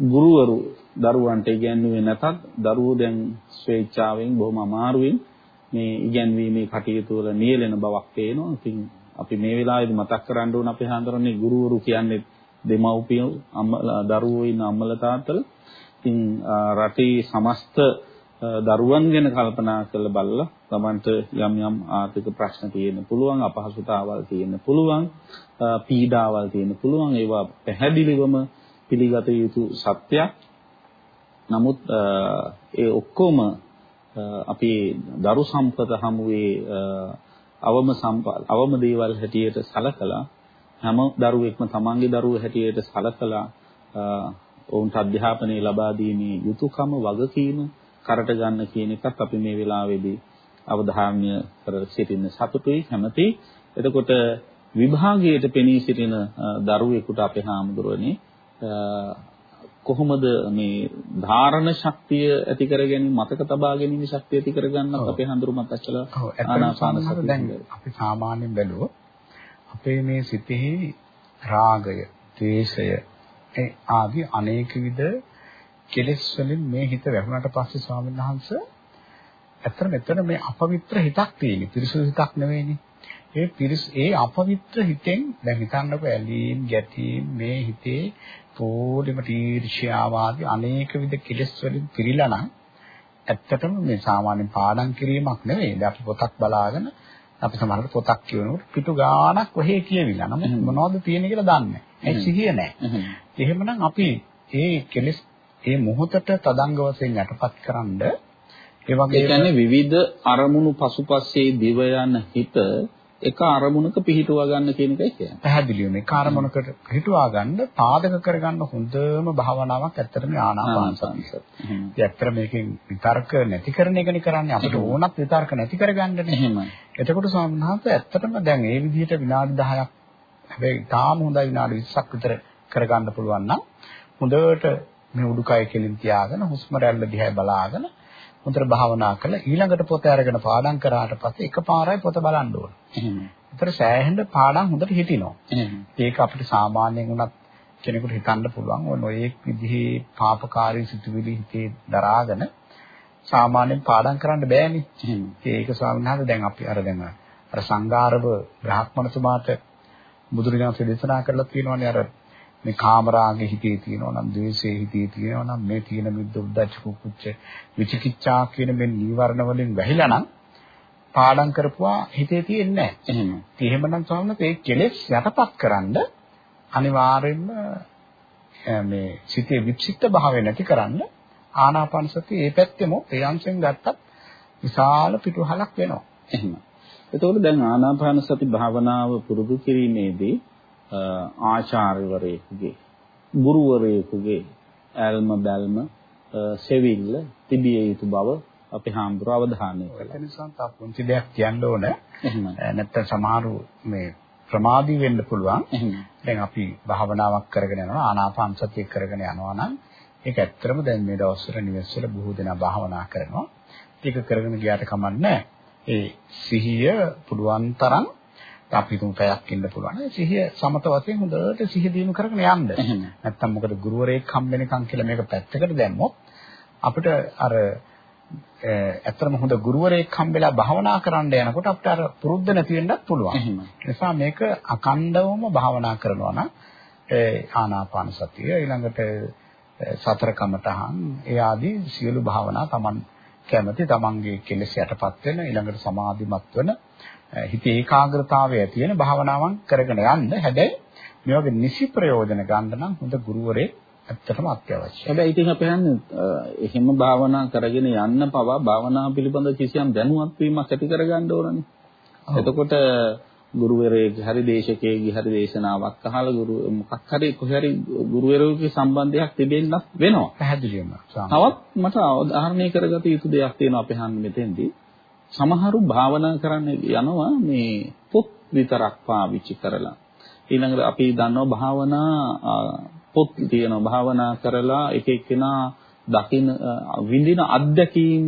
ගුරුවරු දරුවන්ට ඉගැන්වුවේ නැතත් දරුවෝ දැන් ස්වේච්ඡාවෙන් බොහොම අමාරුවෙන් මේ ඉගැන්වීමේ කටයුතු වල නියැලෙන බවක් පේනවා. ඉතින් අපි මේ වෙලාවේදී මතක් කරන්න ඕන අපේ හඳුරන්නේ ගුරුවරු කියන්නේ දෙමව්පියෝ අම්මලා දරුවෝ ඉන්න අම්මලා තාත්තලා. ඉතින් රටේ සමස්ත දරුවන් ගැන කල්පනා කරලා බලලා Tamanට යම් යම් ආර්ථික ප්‍රශ්න තියෙන්න පුළුවන් අපහසුතාවල් තියෙන්න පුළුවන් පීඩාවල් තියෙන්න පුළුවන් ඒවා පැහැදිලිවම පිළිගත යුතු සත්‍යයක්. නමුත් ඒ ඔක්කොම අපි දරු සම්පත හමුවේ අවම සම්පත් අවම දේවල් හැටියට සලකලා හැම දරුවෙක්ම තමන්ගේ දරුවෝ හැටියට සලකලා ඔවුන්ට අධ්‍යාපනය ලබා දීමේ යුතුයකම වගකීම කරට ගන්න කියන එකත් අපි මේ වෙලාවේදී අවධාර්ය කර සිටින්න සතුටුයි කැමති. එතකොට විභාගයට පෙනී සිටින දරුවෙකුට අපේ හාමුදුරනේ කොහොමද මේ ධාරණ ශක්තිය ඇති කර ගැනීම මතක තබා ගැනීම ශක්තිය ඇති කර ගන්නත් අපේ හඳුරු මතච්චලා ආනාපාන සතිය දැන් අපි සාමාන්‍යයෙන් බැලුවොත් අපේ මේ සිතෙහි රාගය, ද්වේෂය ඒ ආදී අනේක විද කෙලෙස් වලින් මේ හිත වැහුණාට පස්සේ ස්වාමීන් වහන්සේ ඇත්තට මෙතන මේ අපවිත්‍ර හිතක් තියෙන්නේ. පිරිසුදු හිතක් නෙවෙයිනේ. ඒ පිරිස් ඒ අපවිත්‍ර හිතෙන් දැන් හිතන්නකෝ ඇලීම් ගැටීම් මේ හිතේ පොඩිම තීර්ෂ්‍යාවාදී අනේක විද කෙලෙස් වලින් පිරීලා නම් ඇත්තටම මේ සාමාන්‍ය පාඩම් කිරීමක් නෙවෙයි. දැන් අපි පොතක් බලාගෙන අපි සමහරවිට පොතක් කියනකොට පිටු ගාණක් ඔහේ කියවිලා. නමුත් මොනවද තියෙන්නේ කියලා දන්නේ නැහැ. ඒ සිහිය නැහැ. එහෙමනම් අපි ඒ කෙලෙස් ඒ මොහොතට තදංග වශයෙන් යටපත් කරන්ඩ ඒ වගේ කියන්නේ විවිධ අරමුණු පසුපස්සේ දිව යන හිත එක අරමුණක පිහිටුවා ගන්න කියන එකයි කියන්නේ. පැහැදිලිවම එක අරමුණකට පිහිටුවා ගන්න පාදක කරගන්න හොඳම භාවනාවක් ඇත්තටම ආනාපාන සතිය. ඒ ඇත්තට මේකෙන් විතර්ක නැති කරන එකනේ කරන්නේ අපිට ඕනත් විතර්ක නැති කරගන්නනේ. එහෙමයි. එතකොට ස්වාමීන් වහන්සේ ඇත්තටම දැන් ඒ විදිහට විනාඩි 10ක් හැබැයි තාම හොඳයි විනාඩි 20ක් විතර කරගන්න පුළුවන් නම් හොඳට මේ උඩුකය කෙලින් තියාගෙන හුස්ම රැල්ල දිහා බලාගෙන හොඳට භාවනා කරලා ඊළඟට පොත අරගෙන පාඩම් කරාට පස්සේ එකපාරයි පොත බලන්න ඕන. එහෙම. ඒතර සෑහෙන පාඩම් හොඳට හිටිනවා. ඒක අපිට සාමාන්‍යයෙන් උනත් කෙනෙකුට හිතන්න පුළුවන්. ඔය නොයේක් විදිහේ පාපකාරී සිතුවිලි හිතේ දරාගෙන සාමාන්‍යයෙන් පාඩම් කරන්න බෑනේ. ඒක ස්වාමීන් වහන්සේ දැන් අපි අර දැන් අර සංඝාරව බ්‍රාහ්මණතුමාට බුදුරජාණන් දේශනා කරලා තියෙනවානේ අර මේ කාමරාගේ හිතේ තියෙනවා නම් ද්වේෂයේ හිතේ තියෙනවා නම් මේ තියෙන මිද්ද උද්දච්ච කුච්ච විචිකිච්ඡා කියන මේ නීවරණ වලින් වැහිලා නම් පාඩම් කරපුවා හිතේ තියෙන්නේ නැහැ. එහෙම. එහෙමනම් ස්වාමීන් මේ කෙලෙස් යටපත් කරන්න අනිවාර්යෙන්ම මේ සිතේ විචිත්ත භාවය නැති කරන්න ආනාපාන සතිය ඒ පැත්තෙම ඒ අංශෙන් ගත්තත් විශාල පිටුහලක් වෙනවා. එහෙම. එතකොට දැන් ආනාපාන සති භාවනාව පුරුදු කිරීමේදී ආචාර්යවරයෙකුගේ ගුරුවරයෙකුගේ ඇල්ම බැල්ම සෙවිල්ල තිබිය යුතු බව අපි හාමුදුර අවධානය කළා. ඒ නිසා තා පුංචි දෙයක් කියන්න ඕන. නැත්නම් සමහරු මේ ප්‍රමාදී වෙන්න පුළුවන්. දැන් අපි භාවනාවක් කරගෙන යනවා ආනාපාන සතිය කරගෙන යනවා නම් ඒක ඇත්තටම දැන් මේ දවස්වල නිවෙස්වල බොහෝ දෙනා භාවනා කරනවා. ඒක කරගෙන ගියාට කමන්නේ ඒ සිහිය පුළුවන් තරම් අපි තුන් පැයක් ඉන්න පුළුවන්. සිහිය සමත වශයෙන් හොඳට සිහිය දිනු කරගෙන යන්න. නැත්තම් මොකද ගුරුවරයෙක් හම්බෙනකම් කියලා මේක පැත්තකට දැම්මොත් අපිට අර ඇත්තටම හොඳ ගුරුවරයෙක් හම්බෙලා භාවනා කරන්න යනකොට අපිට අර පුරුද්ද නැති වෙන්නත් පුළුවන්. නිසා මේක අකණ්ඩවම භාවනා කරනවා නම් ආනාපාන සතිය ඊළඟට සතර කමඨහන් ඒ ආදී සියලු භාවනා Taman කැමති Tamanගේ කෙලෙස් යටපත් වෙන ඊළඟට සමාධිමත් වෙන හිතේ ඒකාග්‍රතාවය ඇති වෙන භාවනාවන් කරගෙන යන්න. හැබැයි මේ වගේ නිසි ප්‍රයෝජන ගන්න නම් හොඳ ගුරුවරයෙක් ඇත්තටම අත්‍යවශ්‍යයි. හැබැයි ඉතින් අපි හන්නේ එහෙම භාවනා කරගෙන යන්න පවා භාවනා පිළිබඳ කිසියම් දැනුවත් වීමක් ඇති කරගන්න ඕනනේ. එතකොට ගුරුවරයෙක්ගේ හරි දේශකයෙක්ගේ හරි දේශනාවක් අහලා ගුරු මොකක් හරි කොහේ හරි ගුරුවරයෙකුගේ සම්බන්ධයක් තිබෙන්නත් වෙනවා. පැහැදිලිවම. තවත් මට අවධාරණය කරගත යුතු දෙයක් තියෙනවා අපි හන්නේ මෙතෙන්දී. සමහරු භාවනා කරන්න යනවා මේ පොත් විතරක් පාවිච්චි කරලා. ඊළඟට අපි දන්නවා භාවනා පොත් තියෙනවා. භාවනා කරලා එක එක්කෙනා දකින විඳින අත්දැකීම්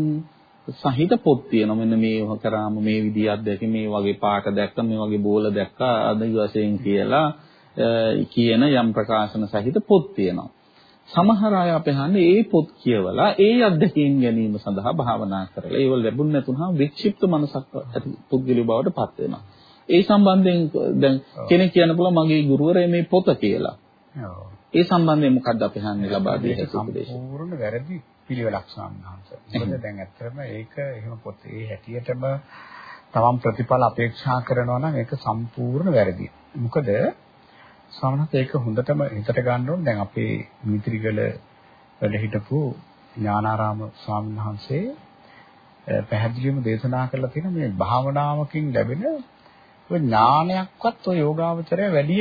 සහිත පොත් තියෙනවා. මෙන්න මේව කරාම මේ විදිහ අත්දැකීම් මේ වගේ පාට දැක්ක මේ වගේ බෝල දැක්කා ආදී වශයෙන් කියලා කියන යම් ප්‍රකාශන සහිත පොත් තියෙනවා. සමහර අය අපේ හන්නේ ඒ පොත් කියවලා ඒ අත්දැකීම් ගැනීම සඳහා භාවනා කරලා ඒව ලැබුණ නැතුනහම වික්ෂිප්ත මනසක් ඇති පුද්ගලිය බවට පත් වෙනවා. ඒ සම්බන්ධයෙන් දැන් කෙනෙක් කියන්න පුළුවන් මගේ ගුරුවරයා මේ පොත කියලා. ඒ සම්බන්ධයෙන් මොකක්ද අපි හන්නේ ලබා දී හැකි උපදේශ? සම්පූර්ණ වැරදි පිළිවෙලක් ස්වාමීනාංශ. මොකද දැන් ඇත්තටම ඒක එහෙම පොත් ඒ හැටියටම තමන් ප්‍රතිඵල අපේක්ෂා කරනවා නම් ඒක සම්පූර්ණ වැරදි. මොකද සමහරවිට ඒක හොඳටම හිතට ගන්න ඕනේ. දැන් අපේ මිත්‍රිගල වැඩ හිටපු ඥානාරාම ස්වාමීන් වහන්සේ පැහැදිලිවම දේශනා කරලා තියෙන මේ භාවනාවකින් ලැබෙන ඥානයක්වත් ඔය යෝගාවචරය වැඩි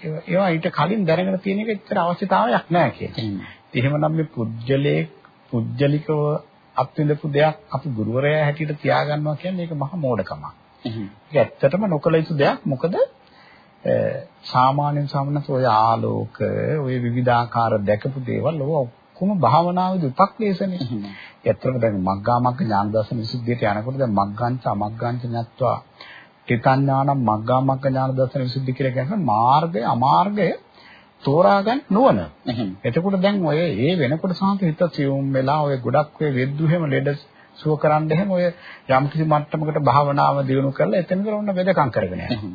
ඒවා ඊට කලින් දැනගෙන තියෙන එක ඇත්තට අවශ්‍යතාවයක් නැහැ කියන්නේ. එහෙමනම් මේ පුජ්‍යලේ පුජ්‍යලිකව අත්විඳපු දෙයක් අපි ගුරුවරයා හැටියට තියාගන්නවා කියන්නේ ඒක මහා මෝඩකමක්. ඒක ඇත්තටම නොකල යුතු දෙයක්. මොකද සාමාන්‍යයෙන් සමනස ඔය ආලෝක, ඔය විවිධාකාර දැකපු දේවල් ඔය ඔක්කොම භාවනාවේදී උපක්ලේශනේ. ඇත්තටම දැන් මග්ගා මග්ග ඥාන දර්ශන විසුද්ධියට යනකොට දැන් මග්ගංච අමග්ගංච ඤත්වා තිතඥානම් මග්ගා මග්ග ඥාන දර්ශන විසුද්ධි කියලා කියන්නේ මාර්ගය අමාර්ගය තෝරා ගන්න නොවන. එතකොට දැන් ඔය ඒ වෙනකොට සාන්ත හිත සියුම් වෙලා ඔය ගොඩක් ඔය වෙද්දු හැම ලෙඩ සුව කරන්න එහෙම ඔය යම් කිසි මට්ටමකට භාවනාව දියුණු කරලා එතන ඔන්න වෙදකම් කරගෙන යනවා.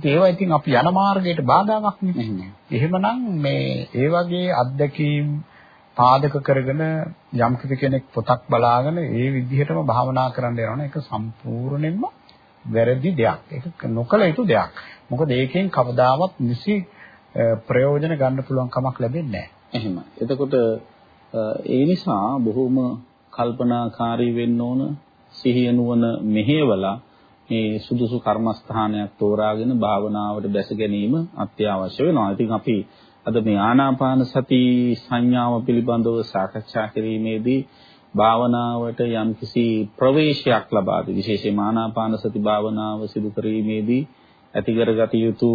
ඉතින් ඒවා ඉතින් අපි යන මාර්ගයට බාධාවක් නෙමෙයි. එහෙමනම් මේ ඒ වගේ අත්දැකීම් පාදක කරගෙන යම් කෙනෙක් පොතක් බලාගෙන ඒ විදිහටම භාවනා කරන්න යනවා ඒක සම්පූර්ණයෙන්ම වැරදි දෙයක්. ඒක නොකල යුතු දෙයක්. මොකද ඒකෙන් කවදාවත් නිසි ප්‍රයෝජන ගන්න පුළුවන් කමක් ලැබෙන්නේ නැහැ. එහෙම. එතකොට ඒ නිසා බොහොම කල්පනාකාරී වෙන්න ඕන සිහිය නුවණ මෙහෙवला මේ සුදුසු කර්මස්ථානයක් තෝරාගෙන භාවනාවට බැස ගැනීම අත්‍යවශ්‍ය වෙනවා. ඉතින් අපි අද මේ ආනාපාන සති සංඥාව පිළිබඳව සාකච්ඡා කිරීමේදී භාවනාවට යම්කිසි ප්‍රවේශයක් ලබා දී විශේෂයෙන්ම ආනාපාන සති භාවනාව සිදු කිරීමේදී ඇති කරගත යුතු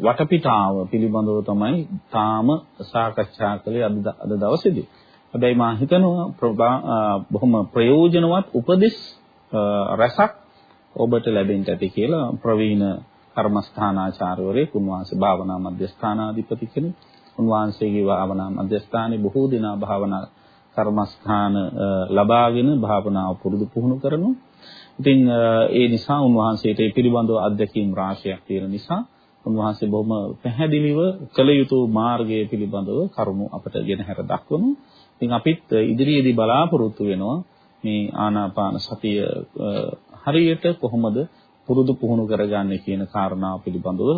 වටපිටාව පිළිබඳව තමයි තාම සාකච්ඡා කළේ අද අද දවසේදී. හැබැයි මා හිතනවා බොහොම ප්‍රයෝජනවත් උපදෙස් රසක් ඔබට ලැබෙන්න ඇති කියලා ප්‍රවීණ කර්මස්ථානාචාර්යවරයෙක් උන්වහන්සේ භාවනා මධ්‍යස්ථානාධිපති කෙනෙක්. උන්වහන්සේගේ භාවනා මධ්‍යස්ථානයේ බොහෝ දිනා භාවනා කර්මස්ථාන ලබාගෙන භාවනාව පුරුදු පුහුණු කරනවා. ඉතින් ඒ නිසා උන්වහන්සේට ඒ පිළිබඳව අත්දැකීම් රාශියක් තියෙන නිසා උන්වහන්සේ බොහොම පැහැදිලිව කළ යුතු මාර්ගය පිළිබඳව කරුණු අපට ගෙනහැර දක්වනවා. ඉතින් අපිත් ඉදිරියේදී බලාපොරොත්තු වෙනවා මේ ආනාපාන සතිය හරියට කොහොමද පුරුදු පුහුණු කරගන්නේ කියන කාරණාව පිළිබඳව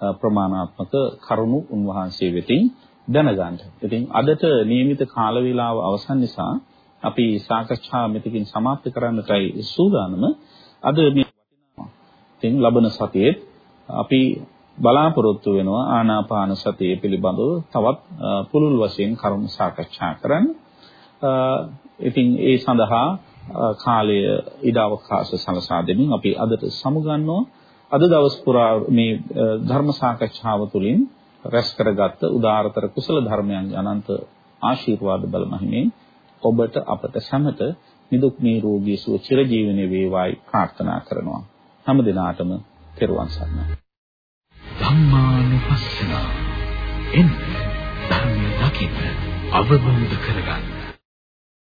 ප්‍රමාණාත්මක කරුණු උන්වහන්සේ වෙතින් දැනගන්න. ඉතින් අදට નિયમિત කාල වේලාව අවසන් නිසා අපි සාකච්ඡා මෙතකින් સમાપ્ત කරන්නටයි සූදානම. අද මේ ඉතින් ලබන සතියේ අපි බලාපොරොත්තු වෙනවා ආනාපාන සතිය පිළිබඳව තවත් පුළුල් වශයෙන් කරුණු සාකච්ඡා කරන්න. ඉතින් ඒ සඳහා කාලය ඉඩ අවකාශ සලසා දෙමින් අපි අදට සමුගන්නවා. අද දවස් පුරා මේ ධර්ම සාකච්ඡාව තුළින් රැස් කරගත්ත උදාාරතර කුසල ධර්මයන් අනන්ත ආශිර්වාද බල මහිමෙන් ඔබට අපට සැමට නිදුක් නිරෝගී සුව චිරජීවනයේ වේවායි ප්‍රාර්ථනා කරනවා. හැම දිනාටම තෙරුවන් සරණයි. ධම්මානුපස්සන එන්න ධර්මය දකින්න අවබෝධ කරගන්න